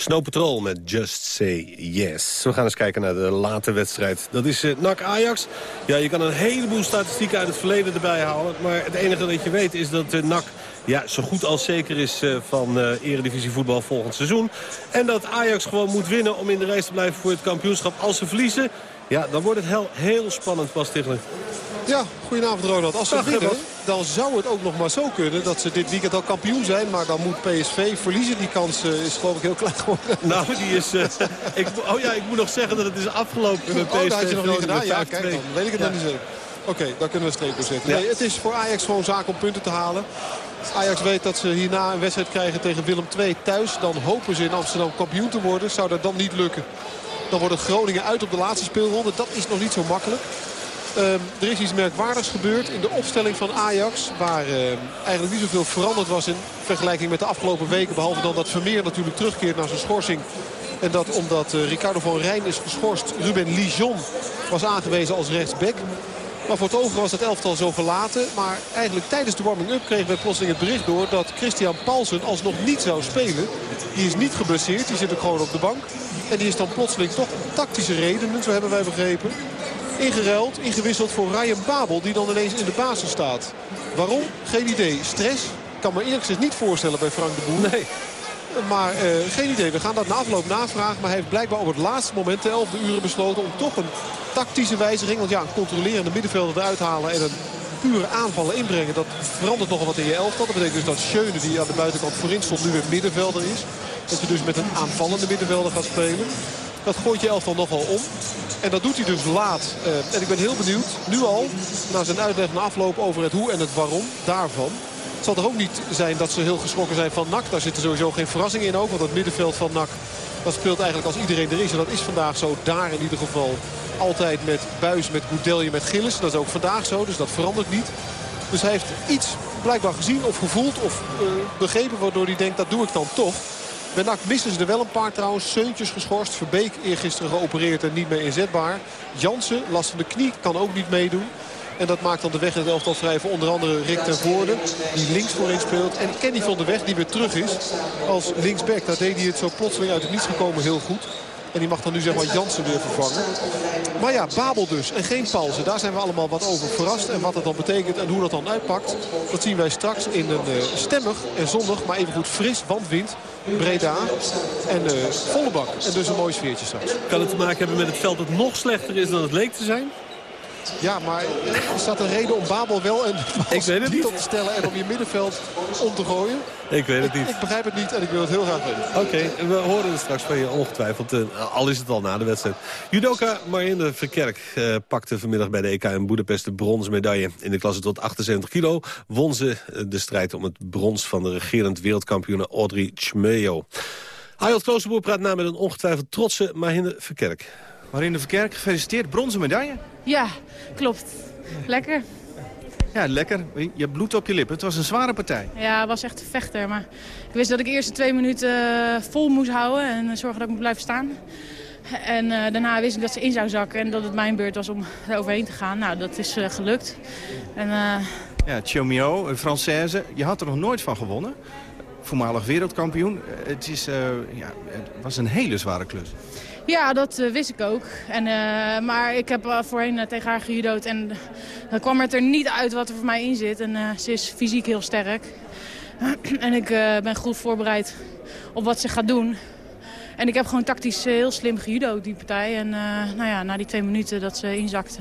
Snow Patrol met Just Say Yes. We gaan eens kijken naar de late wedstrijd. Dat is uh, NAC Ajax. Ja, je kan een heleboel statistieken uit het verleden erbij halen. Maar het enige dat je weet is dat uh, NAC ja, zo goed als zeker is uh, van uh, eredivisie voetbal volgend seizoen. En dat Ajax gewoon moet winnen om in de race te blijven voor het kampioenschap. Als ze verliezen, ja, dan wordt het heel, heel spannend, Bas Tichelen. Ja, goedenavond Ronald. Als ze winnen, dan zou het ook nog maar zo kunnen dat ze dit weekend al kampioen zijn. Maar dan moet PSV verliezen. Die kans uh, is geloof ik heel klein geworden. Nou, die is... Uh, ik, oh ja, ik moet nog zeggen dat het is afgelopen met PSV. Oh, dat had je nog niet gedaan. Ja, kijk, dan weet ik het ja. nog niet zeker. Oké, okay, daar kunnen we een streep door zetten. Nee, het is voor Ajax gewoon zaak om punten te halen. Ajax weet dat ze hierna een wedstrijd krijgen tegen Willem II thuis. Dan hopen ze in Amsterdam kampioen te worden. Zou dat dan niet lukken, dan wordt het Groningen uit op de laatste speelronde. Dat is nog niet zo makkelijk. Um, er is iets merkwaardigs gebeurd in de opstelling van Ajax. Waar uh, eigenlijk niet zoveel veranderd was in vergelijking met de afgelopen weken. Behalve dan dat Vermeer natuurlijk terugkeert naar zijn schorsing. En dat omdat uh, Ricardo van Rijn is geschorst. Ruben Lijon was aangewezen als rechtsback. Maar voor het over was het elftal zo verlaten. Maar eigenlijk tijdens de warming-up kregen we plotseling het bericht door... dat Christian Paulsen alsnog niet zou spelen. Die is niet geblesseerd. Die zit ook gewoon op de bank. En die is dan plotseling toch tactische redenen, zo hebben wij begrepen. Ingeruild, ingewisseld voor Ryan Babel, die dan ineens in de basis staat. Waarom? Geen idee. Stress? Kan me eerlijk gezegd niet voorstellen bij Frank de Boer. Nee. Maar uh, geen idee. We gaan dat na afloop navragen. Maar hij heeft blijkbaar op het laatste moment, de 11e uren, besloten om toch een tactische wijziging. Want ja, een controlerende middenvelder eruit halen en een pure aanvallen inbrengen. Dat verandert nogal wat in je elftal. Dat betekent dus dat Schöne, die aan de buitenkant voorin stond, nu weer middenvelder is. Dat je dus met een aanvallende middenvelder gaat spelen. Dat gooit je elftal nogal om. En dat doet hij dus laat. Uh, en ik ben heel benieuwd, nu al, na zijn uitleg na afloop over het hoe en het waarom daarvan. Het zal er ook niet zijn dat ze heel geschrokken zijn van NAC. Daar zitten sowieso geen verrassingen in ook. Want het middenveld van NAC dat speelt eigenlijk als iedereen er is. En dat is vandaag zo daar in ieder geval altijd met Buis, met Goudelje, met Gillis. Dat is ook vandaag zo, dus dat verandert niet. Dus hij heeft iets blijkbaar gezien of gevoeld of uh, begrepen... waardoor hij denkt, dat doe ik dan toch. Bij missen ze er wel een paar trouwens. Seuntjes geschorst. Verbeek eergisteren geopereerd en niet meer inzetbaar. Jansen, last van de knie, kan ook niet meedoen. En dat maakt dan de weg in het elftal vrij onder andere Rick ten Voorde. Die links voorin speelt. En Kenny van de Weg die weer terug is als linksback. Daar deed hij het zo plotseling uit het niets gekomen heel goed. En die mag dan nu zeg maar Jansen weer vervangen. Maar ja, Babel dus. En geen Paulsen. Daar zijn we allemaal wat over verrast. En wat dat dan betekent en hoe dat dan uitpakt. Dat zien wij straks in een uh, stemmig en zonnig, maar even goed fris wandwind. Breda. En uh, volle bak. En dus een mooi sfeertje straks. Kan het te maken hebben met het veld dat nog slechter is dan het leek te zijn? Ja, maar is dat een reden om Babel wel en ik weet het niet op te stellen en om je middenveld om te gooien? Ik weet het niet. Ik, ik begrijp het niet en ik wil het heel graag weten. Oké, okay, we horen het straks van je ongetwijfeld. Uh, al is het al na de wedstrijd. Judoka Marinde Verkerk uh, pakte vanmiddag bij de EK in Boedapest de bronzen medaille. In de klasse tot 78 kilo won ze de strijd om het brons van de regerend wereldkampioen Audrey Chmejo. Ayot Kloosterboer praat na met een ongetwijfeld trotse Marinde Verkerk. Marinde Verkerk, gefeliciteerd. Bronzen medaille. Ja, klopt. Lekker. Ja, lekker. Je bloed op je lippen. Het was een zware partij. Ja, het was echt een vechter. Maar ik wist dat ik eerst de twee minuten eh, vol moest houden en zorgen dat ik moet blijven staan. En uh, daarna wist ik dat ze in zou zakken en dat het mijn beurt was om er overheen te gaan. Nou, dat is uh, gelukt. En, uh... Ja, Chomio, een Française. Je had er nog nooit van gewonnen. Voormalig wereldkampioen. Het, is, ja, het was een hele zware klus. Ja, dat uh, wist ik ook. En, uh, maar ik heb uh, voorheen tegen haar gejudo'd en dan kwam het er niet uit wat er voor mij in zit. En ze is fysiek heel sterk. en ik ben goed voorbereid op wat ze gaat doen. En ik heb gewoon tactisch heel slim gejudo'd, die partij. En nou ja, na die twee minuten dat ze inzakte,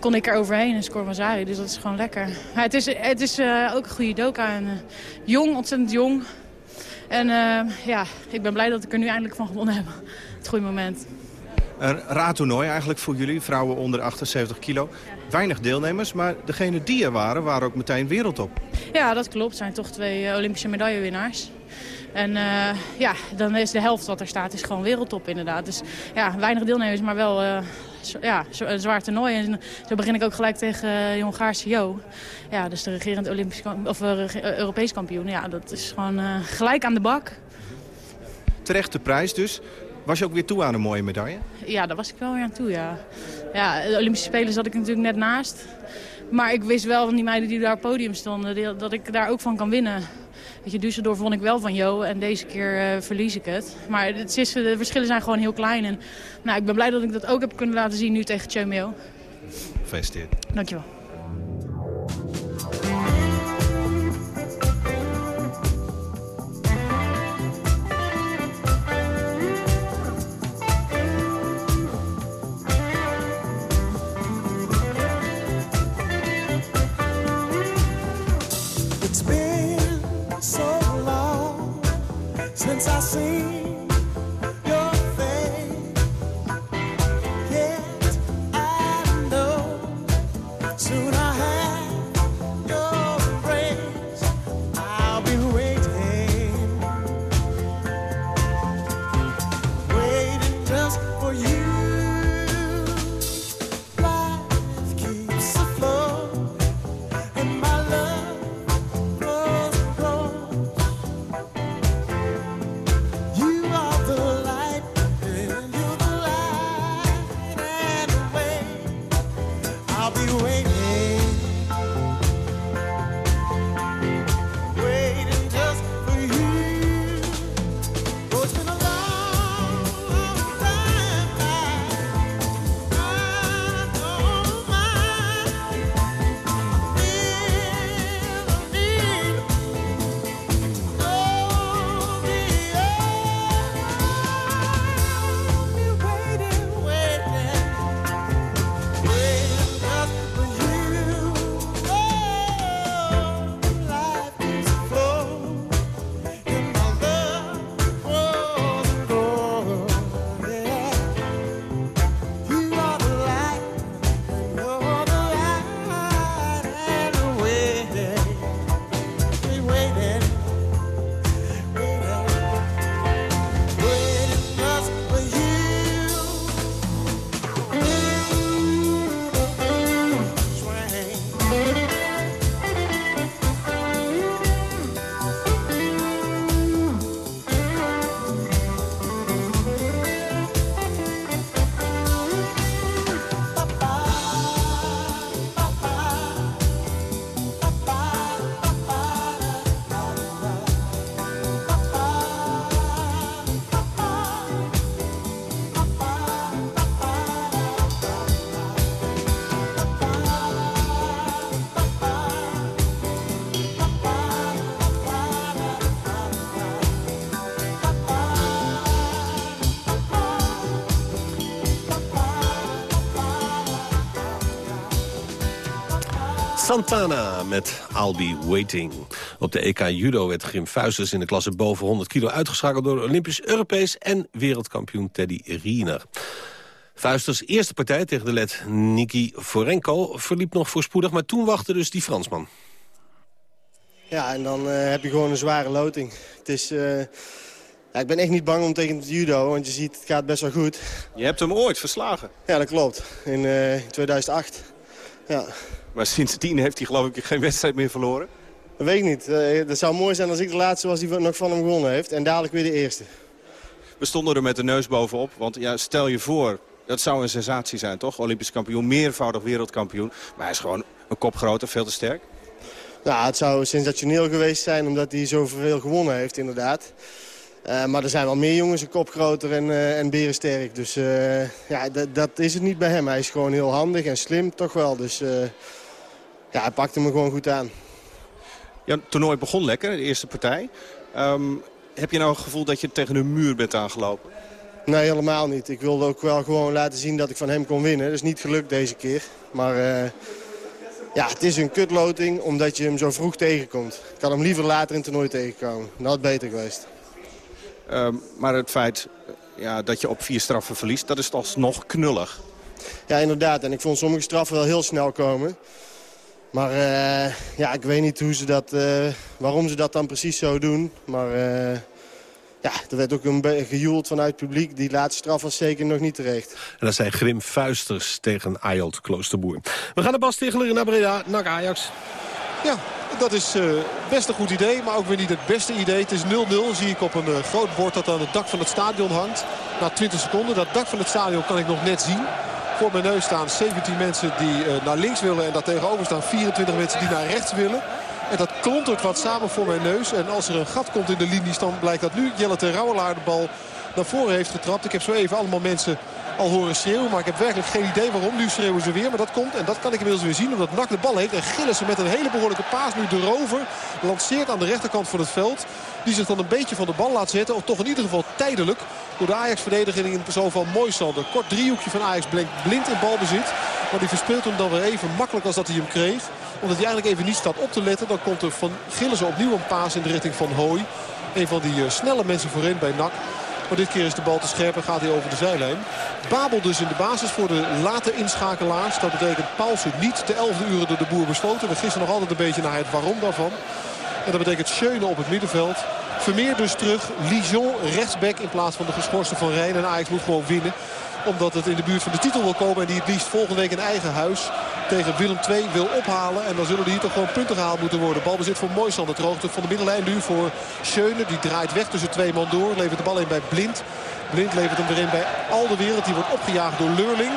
kon ik er overheen en score Mazari. Dus dat is gewoon lekker. Het is, het is ook een goede doka. En, jong, ontzettend jong. En ja, ik ben blij dat ik er nu eindelijk van gewonnen heb het goede moment. Een raar toernooi eigenlijk voor jullie, vrouwen onder 78 kilo. Weinig deelnemers, maar degene die er waren, waren ook meteen wereldtop. Ja, dat klopt. Het zijn toch twee eh, Olympische medaillewinnaars. En uh, ja, dan is de helft wat er staat is gewoon wereldtop inderdaad. Dus ja, weinig deelnemers, maar wel uh, ja, een zwaar toernooi. En zo begin ik ook gelijk tegen uh, Jong Jo. Ja, dus de regerend Olympisch of Europees kampioen. Ja, dat is gewoon gelijk aan de bak. Terechte prijs dus. Was je ook weer toe aan een mooie medaille? Ja, daar was ik wel weer aan toe, ja. Ja, de Olympische Spelen zat ik natuurlijk net naast. Maar ik wist wel van die meiden die daar op het podium stonden, dat ik daar ook van kan winnen. Weet je, Düsseldorf won ik wel van Jo en deze keer uh, verlies ik het. Maar het is, de verschillen zijn gewoon heel klein. En nou, ik ben blij dat ik dat ook heb kunnen laten zien nu tegen Chomeo. Gefeliciteerd. Dankjewel. Santana met I'll Be Waiting. Op de EK Judo werd Grim Fuisters in de klasse boven 100 kilo uitgeschakeld... door Olympisch, Europees en wereldkampioen Teddy Riener. Fuisters eerste partij tegen de led Niki Forenko verliep nog voorspoedig... maar toen wachtte dus die Fransman. Ja, en dan uh, heb je gewoon een zware loting. Het is... Uh... Ja, ik ben echt niet bang om tegen het judo, want je ziet, het gaat best wel goed. Je hebt hem ooit verslagen. Ja, dat klopt. In uh, 2008. Ja. Maar sindsdien heeft hij geloof ik geen wedstrijd meer verloren? Dat weet ik niet. Het eh, zou mooi zijn als ik de laatste was die nog van hem gewonnen heeft. En dadelijk weer de eerste. We stonden er met de neus bovenop. Want ja, stel je voor, dat zou een sensatie zijn toch? Olympisch kampioen, meervoudig wereldkampioen. Maar hij is gewoon een kop groter, veel te sterk. Nou, het zou sensationeel geweest zijn omdat hij zoveel gewonnen heeft inderdaad. Uh, maar er zijn wel meer jongens een kop groter en, uh, en berensterk. Dus ja, dat is het niet bij hem. Hij is gewoon heel handig en slim toch wel. Dus ja, hij pakte me gewoon goed aan. Ja, het toernooi begon lekker, de eerste partij. Um, heb je nou het gevoel dat je tegen een muur bent aangelopen? Nee, helemaal niet. Ik wilde ook wel gewoon laten zien dat ik van hem kon winnen. Dat is niet gelukt deze keer. Maar uh, ja, het is een kutloting omdat je hem zo vroeg tegenkomt. Ik had hem liever later in het toernooi tegenkomen. Dat had beter geweest. Um, maar het feit ja, dat je op vier straffen verliest, dat is alsnog knullig. Ja, inderdaad. En ik vond sommige straffen wel heel snel komen. Maar uh, ja, ik weet niet hoe ze dat, uh, waarom ze dat dan precies zo doen. Maar uh, ja, er werd ook een gejoeld vanuit het publiek. Die laatste straf was zeker nog niet terecht. En dat zijn Grim Fuisters tegen Ayot Kloosterboer. We gaan de Bas Tegeler naar Breda, naar Ajax. Ja, dat is uh, best een goed idee, maar ook weer niet het beste idee. Het is 0-0, zie ik op een uh, groot bord dat aan het dak van het stadion hangt. Na 20 seconden, dat dak van het stadion kan ik nog net zien. Voor mijn neus staan 17 mensen die uh, naar links willen. En daar tegenover staan 24 mensen die naar rechts willen. En dat klontert wat samen voor mijn neus. En als er een gat komt in de linies, dan blijkt dat nu Jelle ten Rouwelaar de bal naar voren heeft getrapt. Ik heb zo even allemaal mensen al horen schreeuwen. Maar ik heb werkelijk geen idee waarom. Nu schreeuwen ze weer. Maar dat komt, en dat kan ik inmiddels weer zien, omdat Nak de bal heeft. En Gillissen met een hele behoorlijke paas nu de rover. Lanceert aan de rechterkant van het veld. Die zich dan een beetje van de bal laat zetten. Of toch in ieder geval tijdelijk. Door de Ajax-verdediging in persoon van Moisander. Kort driehoekje van Ajax blinkt blind in balbezit. Maar die verspeelt hem dan weer even makkelijk als dat hij hem kreeg. Omdat hij eigenlijk even niet staat op te letten. Dan komt er van Gillissen opnieuw een paas in de richting van Hooi. Een van die uh, snelle mensen voorin bij NAC. Maar dit keer is de bal te scherp en gaat hij over de zijlijn. Babel dus in de basis voor de late inschakelaars. Dat betekent Paulsen niet de 11e uren door de boer besloten. We gissen nog altijd een beetje naar het waarom daarvan. En dat betekent Schöne op het middenveld. Vermeer dus terug. Lijon rechtsback in plaats van de geschorste van Rijn. En Ajax moet gewoon winnen omdat het in de buurt van de titel wil komen. En die het liefst volgende week in eigen huis tegen Willem II wil ophalen. En dan zullen er hier toch gewoon punten gehaald moeten worden. Balbezit voor Moisander. Het hoogte van de middenlijn nu voor Schöne. Die draait weg tussen twee man door. Levert de bal in bij Blind. Blind levert hem weer in bij Al de Wereld. Die wordt opgejaagd door Leurling.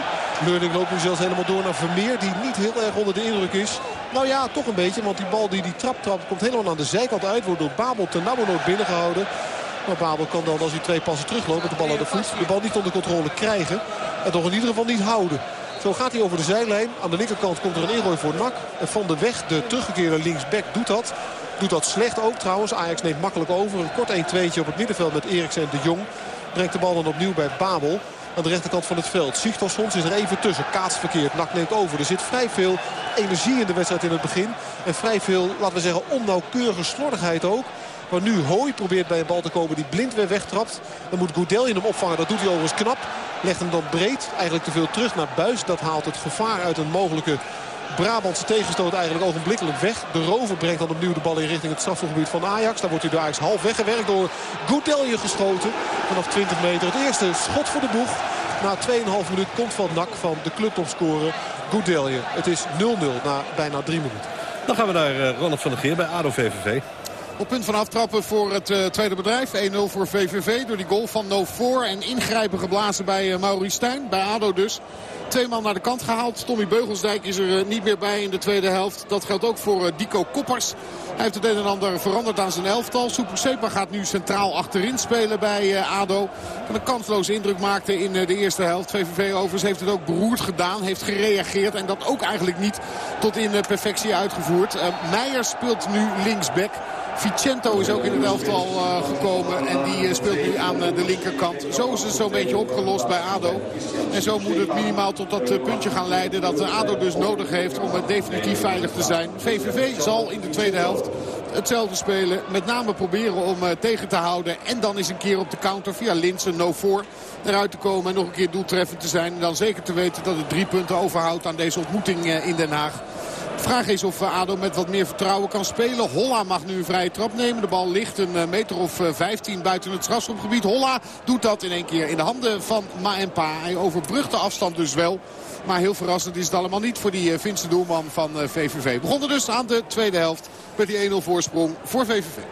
Leurling loopt nu zelfs helemaal door naar Vermeer. Die niet heel erg onder de indruk is. Nou ja, toch een beetje. Want die bal die die trap trapt komt helemaal aan de zijkant uit. Wordt door Babel nooit binnengehouden. Maar Babel kan dan als hij twee passen terugloopt met de bal aan de voet... de bal niet onder controle krijgen. En toch in ieder geval niet houden. Zo gaat hij over de zijlijn. Aan de linkerkant komt er een ingooi voor Nak. En Van de Weg, de teruggekeerde linksback, doet dat. Doet dat slecht ook trouwens. Ajax neemt makkelijk over. Een kort 1-2'tje op het middenveld met Eriksen en de Jong. Brengt de bal dan opnieuw bij Babel. Aan de rechterkant van het veld. Sigtelsons is er even tussen. Kaats verkeerd. Nak neemt over. Er zit vrij veel energie in de wedstrijd in het begin. En vrij veel, laten we zeggen, onnauwkeurige slordigheid ook. Maar nu Hooi probeert bij een bal te komen die blind weer wegtrapt. Dan moet Goudelje hem opvangen. Dat doet hij overigens knap. Legt hem dan breed. Eigenlijk te veel terug naar Buis. Dat haalt het gevaar uit een mogelijke Brabantse tegenstoot eigenlijk ogenblikkelijk weg. De rover brengt dan opnieuw de bal in richting het strafgebied van Ajax. Daar wordt hij door Ajax half weggewerkt door Goudelje geschoten. Vanaf 20 meter. Het eerste schot voor de boeg. Na 2,5 minuut komt van Nak van de clubtopscorer Goudelje. Het is 0-0 na bijna 3 minuten. Dan gaan we naar uh, Ronald van der Geer bij ADO VVV. Op punt van aftrappen voor het uh, tweede bedrijf. 1-0 voor VVV door die goal van No 4. En ingrijpen geblazen bij uh, Maurice Stijn. Bij ADO dus. Twee man naar de kant gehaald. Tommy Beugelsdijk is er uh, niet meer bij in de tweede helft. Dat geldt ook voor Dico Koppers. Hij heeft het een en ander veranderd aan zijn elftal. Super Sepa gaat nu centraal achterin spelen bij ADO. En een kansloze indruk maakte in de eerste helft. VVV overigens heeft het ook beroerd gedaan. Heeft gereageerd en dat ook eigenlijk niet tot in perfectie uitgevoerd. Meijer speelt nu linksback. Vicento is ook in het elftal uh, gekomen. En die uh, speelt nu aan uh, de linkerkant. Zo is het zo'n beetje opgelost bij ADO. En zo moet het minimaal tot dat puntje gaan leiden. Dat ADO dus nodig heeft om definitief veilig te zijn. VVV zal in de tweede helft hetzelfde spelen. Met name proberen om tegen te houden. En dan eens een keer op de counter via Linsen no voor eruit te komen. En nog een keer doeltreffend te zijn. En dan zeker te weten dat het drie punten overhoudt aan deze ontmoeting in Den Haag. Vraag is of ADO met wat meer vertrouwen kan spelen. Holla mag nu een vrije trap nemen. De bal ligt een meter of 15 buiten het strafschopgebied. Holla doet dat in één keer in de handen van Maempa. Hij overbrugt de afstand dus wel. Maar heel verrassend is het allemaal niet voor die Finse doelman van VVV. Begonnen dus aan de tweede helft met die 1-0 voorsprong voor VVV.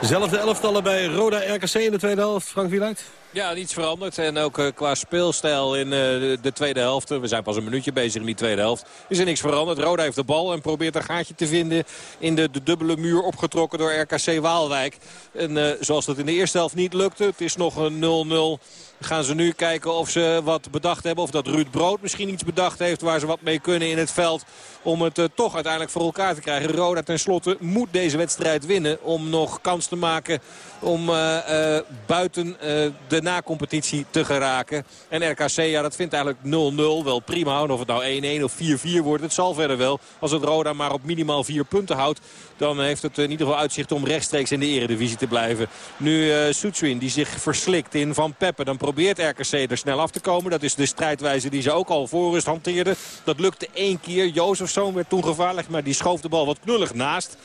Zelfde elftallen bij Roda RKC in de tweede helft. Frank Wieluid. Ja, niets veranderd. En ook uh, qua speelstijl in uh, de, de, tweede helft. We zijn pas een minuutje bezig in die tweede helft. Is er niks veranderd. Roda heeft de bal en probeert een gaatje te vinden in de, de dubbele muur opgetrokken door RKC Waalwijk. En zoals dat in de eerste helft niet lukte. Het is nog een 0-0 gaan ze nu kijken of ze wat bedacht hebben. Of dat Ruud Brood misschien iets bedacht heeft waar ze wat mee kunnen in het veld. Om het uh, toch uiteindelijk voor elkaar te krijgen. Roda tenslotte moet deze wedstrijd winnen om nog kans te maken om uh, uh, buiten de na-competitie te geraken. En RKC, ja, dat vindt eigenlijk 0-0 wel prima. of het nou 1-1 of 4-4 wordt, het zal verder wel. Als het Roda maar op minimaal vier punten houdt... dan heeft het in ieder geval uitzicht om rechtstreeks in de eredivisie te blijven. Nu uh, Soetsuin, die zich verslikt in Van Peppe. Dan probeert RKC er snel af te komen. Dat is de strijdwijze die ze ook al voor rust hanteerden. Dat lukte één keer. Jozefzoon werd toen gevaarlijk, maar die schoof de bal wat knullig naast.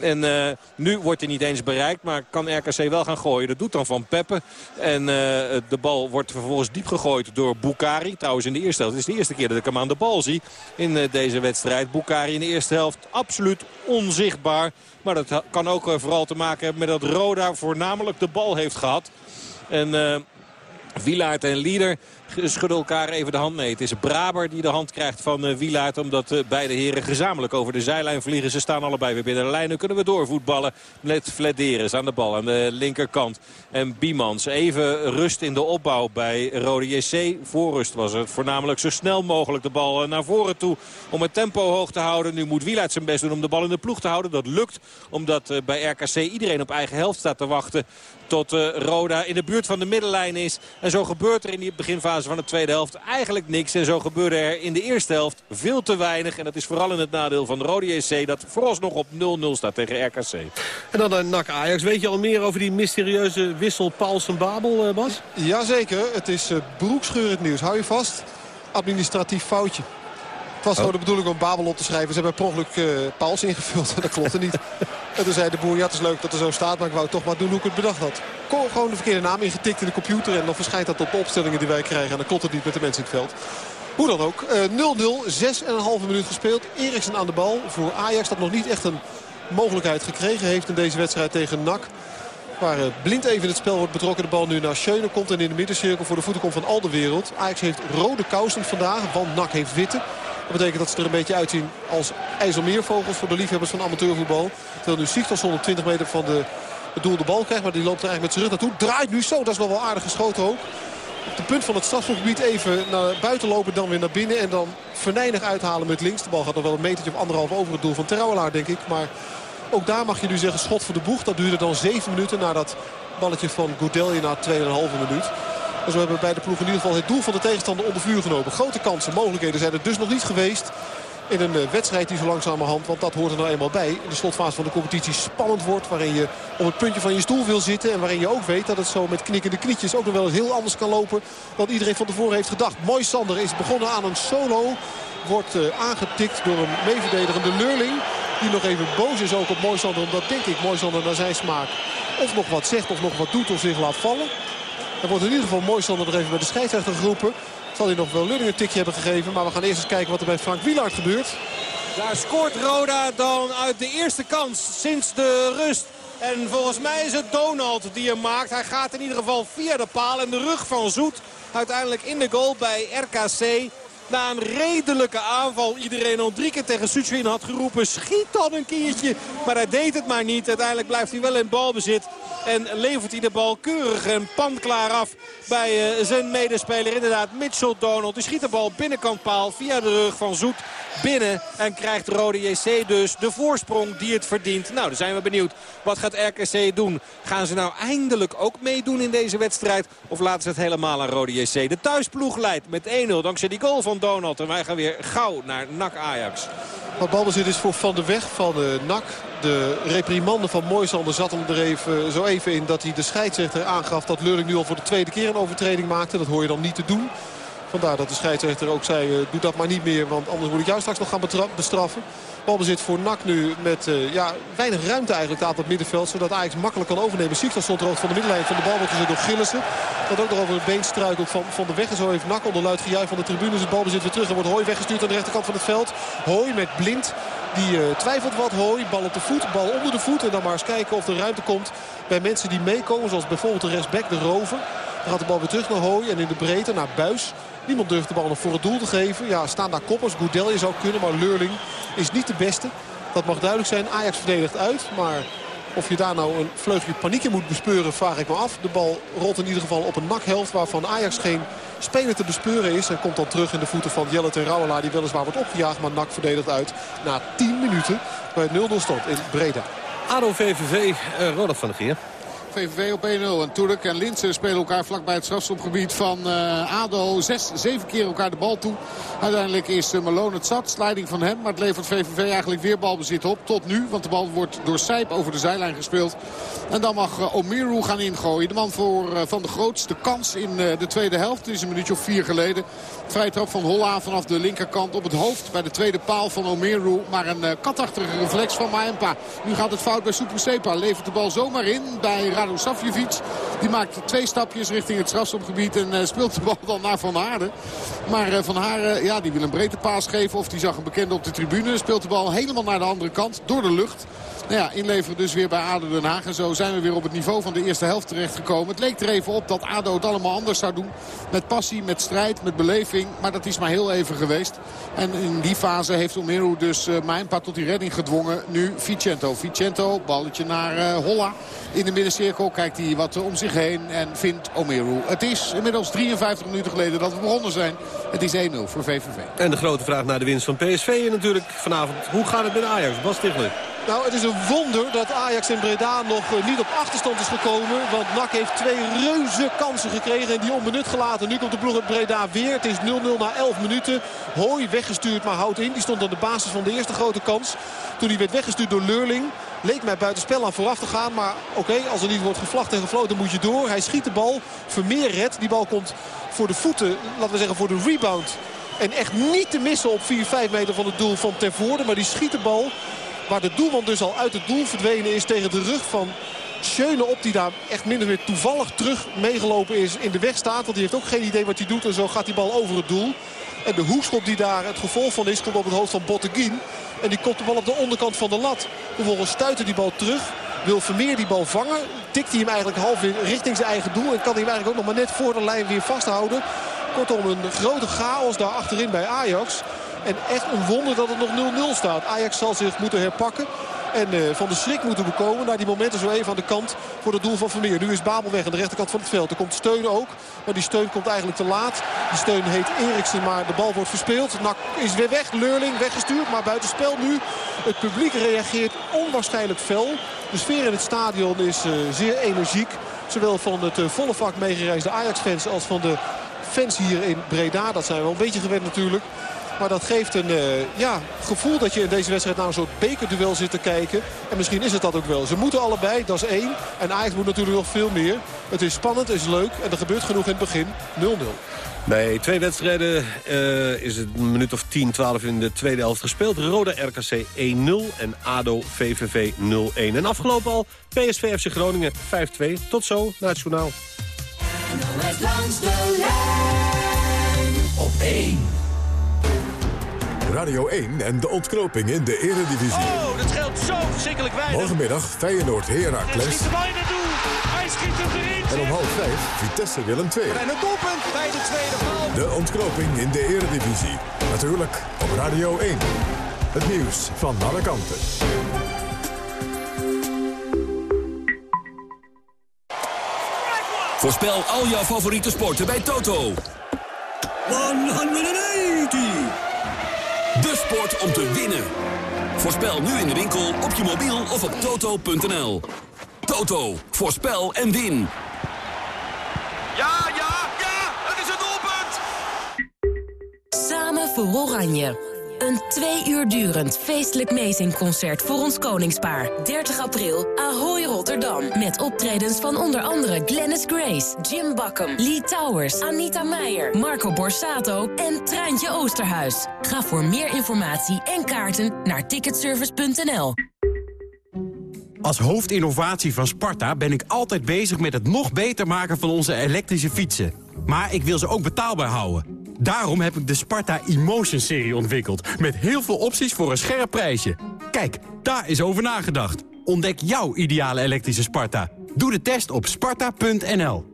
En uh, nu wordt hij niet eens bereikt, maar kan RKC wel gaan gooien. Dat doet dan Van Peppe. En uh, de bal wordt vervolgens diep gegooid door Bukari. Trouwens in de eerste helft. Het is de eerste keer dat ik hem aan de bal zie in uh, deze wedstrijd. Bukari in de eerste helft absoluut onzichtbaar. Maar dat kan ook vooral te maken hebben met dat Roda voornamelijk de bal heeft gehad. En... Wielaert en Lieder schudden elkaar even de hand. Nee, het is Braber die de hand krijgt van uh, Wielaert. Omdat uh, beide heren gezamenlijk over de zijlijn vliegen. Ze staan allebei weer binnen de lijn. Nu kunnen we doorvoetballen met Flederis aan de bal aan de linkerkant. En Biemans even rust in de opbouw bij Rode JC. Voorrust was het voornamelijk zo snel mogelijk de bal naar voren toe. Om het tempo hoog te houden. Nu moet Wielaert zijn best doen om de bal in de ploeg te houden. Dat lukt omdat bij RKC iedereen op eigen helft staat te wachten tot uh, Roda in de buurt van de middenlijn is. En zo gebeurt er in die beginfase van de tweede helft eigenlijk niks. En zo gebeurde er in de eerste helft veel te weinig. En dat is vooral in het nadeel van de Rode JC dat vooralsnog op 0-0 staat tegen RKC. En dan naar NAC Ajax. Weet je al meer over die mysterieuze wissel Paulsen-Babel, uh, Bas? Jazeker, het is uh, broekscheurend nieuws. Hou je vast, administratief foutje. Het was gewoon de bedoeling om Babel op te schrijven. Ze hebben per ongeluk uh, Pauls ingevuld. dat klopte niet. en toen zei de boer, ja het is leuk dat er zo staat. Maar ik wou toch maar doen hoe ik het bedacht had. Gewoon de verkeerde naam ingetikt in de computer. En dan verschijnt dat op de opstellingen die wij krijgen. En dan klopt het niet met de mensen in het veld. Hoe dan ook. 0-0, uh, 6,5 minuut gespeeld. Eriksen aan de bal voor Ajax. Dat nog niet echt een mogelijkheid gekregen heeft in deze wedstrijd tegen NAC. Waar blind even het spel wordt betrokken. De bal nu naar Schöne komt en in de middencirkel voor de voeten komt van al de wereld. Ajax heeft rode kousen vandaag, want NAC heeft witte. Dat betekent dat ze er een beetje uitzien als IJsselmeervogels voor de liefhebbers van amateurvoetbal. Terwijl nu Sigtorsson 120 meter van de, het doel de bal krijgt. Maar die loopt er eigenlijk met zijn rug naartoe. Draait nu zo, dat is nog wel aardig geschoten ook. Op de punt van het strafschopgebied even naar buiten lopen, dan weer naar binnen. En dan verneinig uithalen met links. De bal gaat nog wel een metertje of anderhalf over het doel van Terouwelaar, denk ik. Maar ook daar mag je nu zeggen schot voor de boeg. Dat duurde dan 7 minuten na dat balletje van Goudelje na 2,5 minuut. En zo hebben beide ploegen in ieder geval het doel van de tegenstander onder vuur genomen. Grote kansen, mogelijkheden zijn er dus nog niet geweest. In een wedstrijd die zo langzamerhand, want dat hoort er nou eenmaal bij... in de slotfase van de competitie spannend wordt... waarin je op het puntje van je stoel wil zitten... en waarin je ook weet dat het zo met knikkende knietjes... ook nog wel eens heel anders kan lopen dan iedereen van tevoren heeft gedacht. Mooi Sander is begonnen aan een solo. Wordt uh, aangetikt door een meeverdedigende Leurling. Die nog even boos is ook op Mooi Sander. Omdat denk ik Mooi Sander naar zijn smaak of nog wat zegt of nog wat doet of zich laat vallen. Er wordt in ieder geval mooi zonder er even bij de scheidsrechter geroepen. Zal hij nog wel Lulling een tikje hebben gegeven. Maar we gaan eerst eens kijken wat er bij Frank Wielaert gebeurt. Daar scoort Roda dan uit de eerste kans sinds de rust. En volgens mij is het Donald die hem maakt. Hij gaat in ieder geval via de paal en de rug van Zoet. Uiteindelijk in de goal bij RKC. Na een redelijke aanval. Iedereen al drie keer tegen Suchin had geroepen. Schiet dan een keertje. Maar hij deed het maar niet. Uiteindelijk blijft hij wel in balbezit. En levert hij de bal keurig en panklaar af bij uh, zijn medespeler. Inderdaad, Mitchell Donald. Die schiet de bal binnenkant paal via de rug van Zoet binnen. En krijgt Rode JC dus de voorsprong die het verdient. Nou, dan zijn we benieuwd. Wat gaat RKC doen? Gaan ze nou eindelijk ook meedoen in deze wedstrijd? Of laten ze het helemaal aan Rode JC? De thuisploeg leidt met 1-0 dankzij die goal van Donald. En wij gaan weer gauw naar NAC Ajax. Wat balbezit is voor Van de Weg van de NAC. De reprimande van Moisander zat hem er even, zo even in dat hij de scheidsrechter aangaf dat Leuring nu al voor de tweede keer een overtreding maakte. Dat hoor je dan niet te doen. Vandaar dat de scheidsrechter ook zei, doe dat maar niet meer, want anders moet ik jou straks nog gaan bestraffen. Balbezit voor NAC nu met uh, ja, weinig ruimte eigenlijk aan het middenveld. Zodat Ajax makkelijk kan overnemen. Siktas stond er ook van de middenlijn van de bal wordt gezet door Gillissen. Dat ook nog over het been struikelt van, van de weg. En zo heeft NAC onder luid gejuich van de tribunes het balbezit weer terug. En wordt Hooi weggestuurd aan de rechterkant van het veld. Hooi met blind. Die uh, twijfelt wat. Hooi, bal op de voet, bal onder de voet. En dan maar eens kijken of er ruimte komt bij mensen die meekomen. Zoals bijvoorbeeld de rechtsback, de rover. Dan gaat de bal weer terug naar Hooi en in de breedte naar Buis. Niemand durft de bal nog voor het doel te geven. Ja, staan daar koppers. Goudelje zou kunnen, maar Leurling is niet de beste. Dat mag duidelijk zijn. Ajax verdedigt uit, maar of je daar nou een vleugje paniek in moet bespeuren, vraag ik me af. De bal rolt in ieder geval op een nakhelft waarvan Ajax geen speler te bespeuren is. En komt dan terug in de voeten van Jellet en Rauwelaar die weliswaar wordt opgejaagd. Maar Nak verdedigt uit na 10 minuten bij het 0-0 stand in Breda. ADO VVV, uh, Ronald van der Geer. VVV op 1-0. En Turk en Linsen spelen elkaar vlakbij het strafschopgebied van uh, ADO. Zes, zeven keer elkaar de bal toe. Uiteindelijk is uh, Malone het zat. Sliding van hem. Maar het levert VVV eigenlijk weer balbezit op. Tot nu. Want de bal wordt door Sijp over de zijlijn gespeeld. En dan mag uh, Omiru gaan ingooien. De man voor, van de grootste kans in de tweede helft. Het is een minuutje of vier geleden. Vrije trap van Holla vanaf de linkerkant op het hoofd. Bij de tweede paal van Omeru. Maar een katachtige reflex van Maempa. Nu gaat het fout bij Sepa. Levert de bal zomaar in bij Radu Savjevic. Die maakt twee stapjes richting het strafschopgebied en uh, speelt de bal dan naar Van Haarden. Maar uh, Van Haarden ja, die wil een breedte paas geven of die zag een bekende op de tribune. Speelt de bal helemaal naar de andere kant door de lucht. Nou ja, inleveren dus weer bij ADO Den Haag. En zo zijn we weer op het niveau van de eerste helft terechtgekomen. Het leek er even op dat ADO het allemaal anders zou doen. Met passie, met strijd, met beleving. Maar dat is maar heel even geweest. En in die fase heeft Omeru dus uh, Mijnpa tot die redding gedwongen. Nu Vicento. Vicento, balletje naar uh, Holla. In de middencirkel kijkt hij wat om zich heen en vindt Omeru. Het is inmiddels 53 minuten geleden dat we begonnen zijn. Het is 1-0 voor VVV. En de grote vraag naar de winst van PSV natuurlijk vanavond. Hoe gaat het met Ajax? Bas Stigler. Nou, het is een wonder dat Ajax in Breda nog eh, niet op achterstand is gekomen. Want NAC heeft twee reuze kansen gekregen en die onbenut gelaten. Nu komt de ploeg uit Breda weer. Het is 0-0 na 11 minuten. Hooi weggestuurd, maar houdt in. Die stond aan de basis van de eerste grote kans. Toen hij werd weggestuurd door Leurling. Leek mij buitenspel aan vooraf te gaan. Maar oké, als er niet wordt gevlacht en gefloten moet je door. Hij schiet de bal. Vermeer redt. Die bal komt voor de voeten, laten we zeggen voor de rebound. En echt niet te missen op 4-5 meter van het doel van Tervoorde. Maar die schiet de bal Waar de doelman dus al uit het doel verdwenen is tegen de rug van Schöne op. Die daar echt minder weer toevallig terug meegelopen is in de weg staat. Want die heeft ook geen idee wat hij doet. En zo gaat die bal over het doel. En de hoekschop die daar het gevolg van is komt op het hoofd van Botteguin. En die komt de bal op de onderkant van de lat. Vervolgens stuiten die bal terug. Wil Vermeer die bal vangen. Tikt hij hem eigenlijk half weer richting zijn eigen doel. En kan hij hem eigenlijk ook nog maar net voor de lijn weer vasthouden. Kortom een grote chaos daar achterin bij Ajax. En echt een wonder dat het nog 0-0 staat. Ajax zal zich moeten herpakken. En uh, van de schrik moeten bekomen. Naar die momenten zo even aan de kant voor het doel van Vermeer. Nu is Babel weg aan de rechterkant van het veld. Er komt steun ook. Maar die steun komt eigenlijk te laat. Die steun heet Eriksen. Maar de bal wordt verspeeld. Nak is weer weg. Leurling weggestuurd. Maar buitenspel nu. Het publiek reageert onwaarschijnlijk fel. De sfeer in het stadion is uh, zeer energiek. Zowel van het uh, volle vak meegereisde Ajax-fans als van de fans hier in Breda. Dat zijn we wel een beetje gewend natuurlijk. Maar dat geeft een uh, ja, gevoel dat je in deze wedstrijd naar een soort bekerduel zit te kijken. En misschien is het dat ook wel. Ze moeten allebei, dat is één. En Ajax moet natuurlijk nog veel meer. Het is spannend, het is leuk en er gebeurt genoeg in het begin. 0-0. Bij twee wedstrijden uh, is het een minuut of 10, 12 in de tweede helft gespeeld. Roda RKC 1-0 en ADO VVV 0-1. En afgelopen al PSV FC Groningen 5-2. Tot zo naar het journaal. langs de lijn op 1. Radio 1 en de ontknoping in de eredivisie. Oh, dat geldt zo verschrikkelijk weinig. Morgenmiddag Feyenoord Heracles. Hij schiet bijna toe. Hij schiet erin. En om half vijf Vitesse Willem 2. En een doelpunt bij de tweede paal. De ontknoping in de eredivisie. Natuurlijk op Radio 1. Het nieuws van alle kanten. Voorspel al jouw favoriete sporten bij Toto. 180! Sport om te winnen. Voorspel nu in de winkel, op je mobiel of op toto.nl. Toto, voorspel en win. Ja, ja, ja, het is een doelpunt! Samen voor Oranje. Een twee uur durend feestelijk meezingconcert voor ons koningspaar. 30 april, Ahoy Rotterdam. Met optredens van onder andere Glennis Grace, Jim Bakken, Lee Towers, Anita Meijer, Marco Borsato en Treintje Oosterhuis. Ga voor meer informatie en kaarten naar ticketservice.nl. Als hoofdinnovatie van Sparta ben ik altijd bezig met het nog beter maken van onze elektrische fietsen. Maar ik wil ze ook betaalbaar houden. Daarom heb ik de Sparta Emotion-serie ontwikkeld. Met heel veel opties voor een scherp prijsje. Kijk, daar is over nagedacht. Ontdek jouw ideale elektrische Sparta. Doe de test op sparta.nl.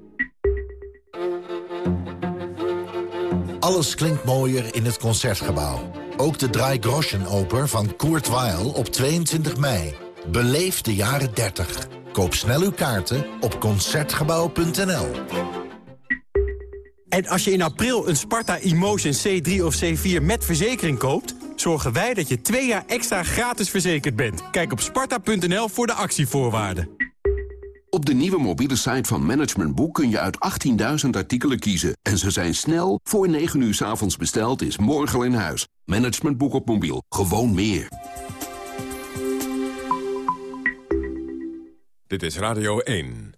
Alles klinkt mooier in het Concertgebouw. Ook de Drei Groschen Oper van Kurt Weill op 22 mei. Beleef de jaren 30. Koop snel uw kaarten op Concertgebouw.nl. En als je in april een Sparta Emotion C3 of C4 met verzekering koopt... zorgen wij dat je twee jaar extra gratis verzekerd bent. Kijk op sparta.nl voor de actievoorwaarden. Op de nieuwe mobiele site van Management Boek kun je uit 18.000 artikelen kiezen. En ze zijn snel, voor 9 uur s avonds besteld, is morgen al in huis. Management Boek op mobiel, gewoon meer. Dit is Radio 1.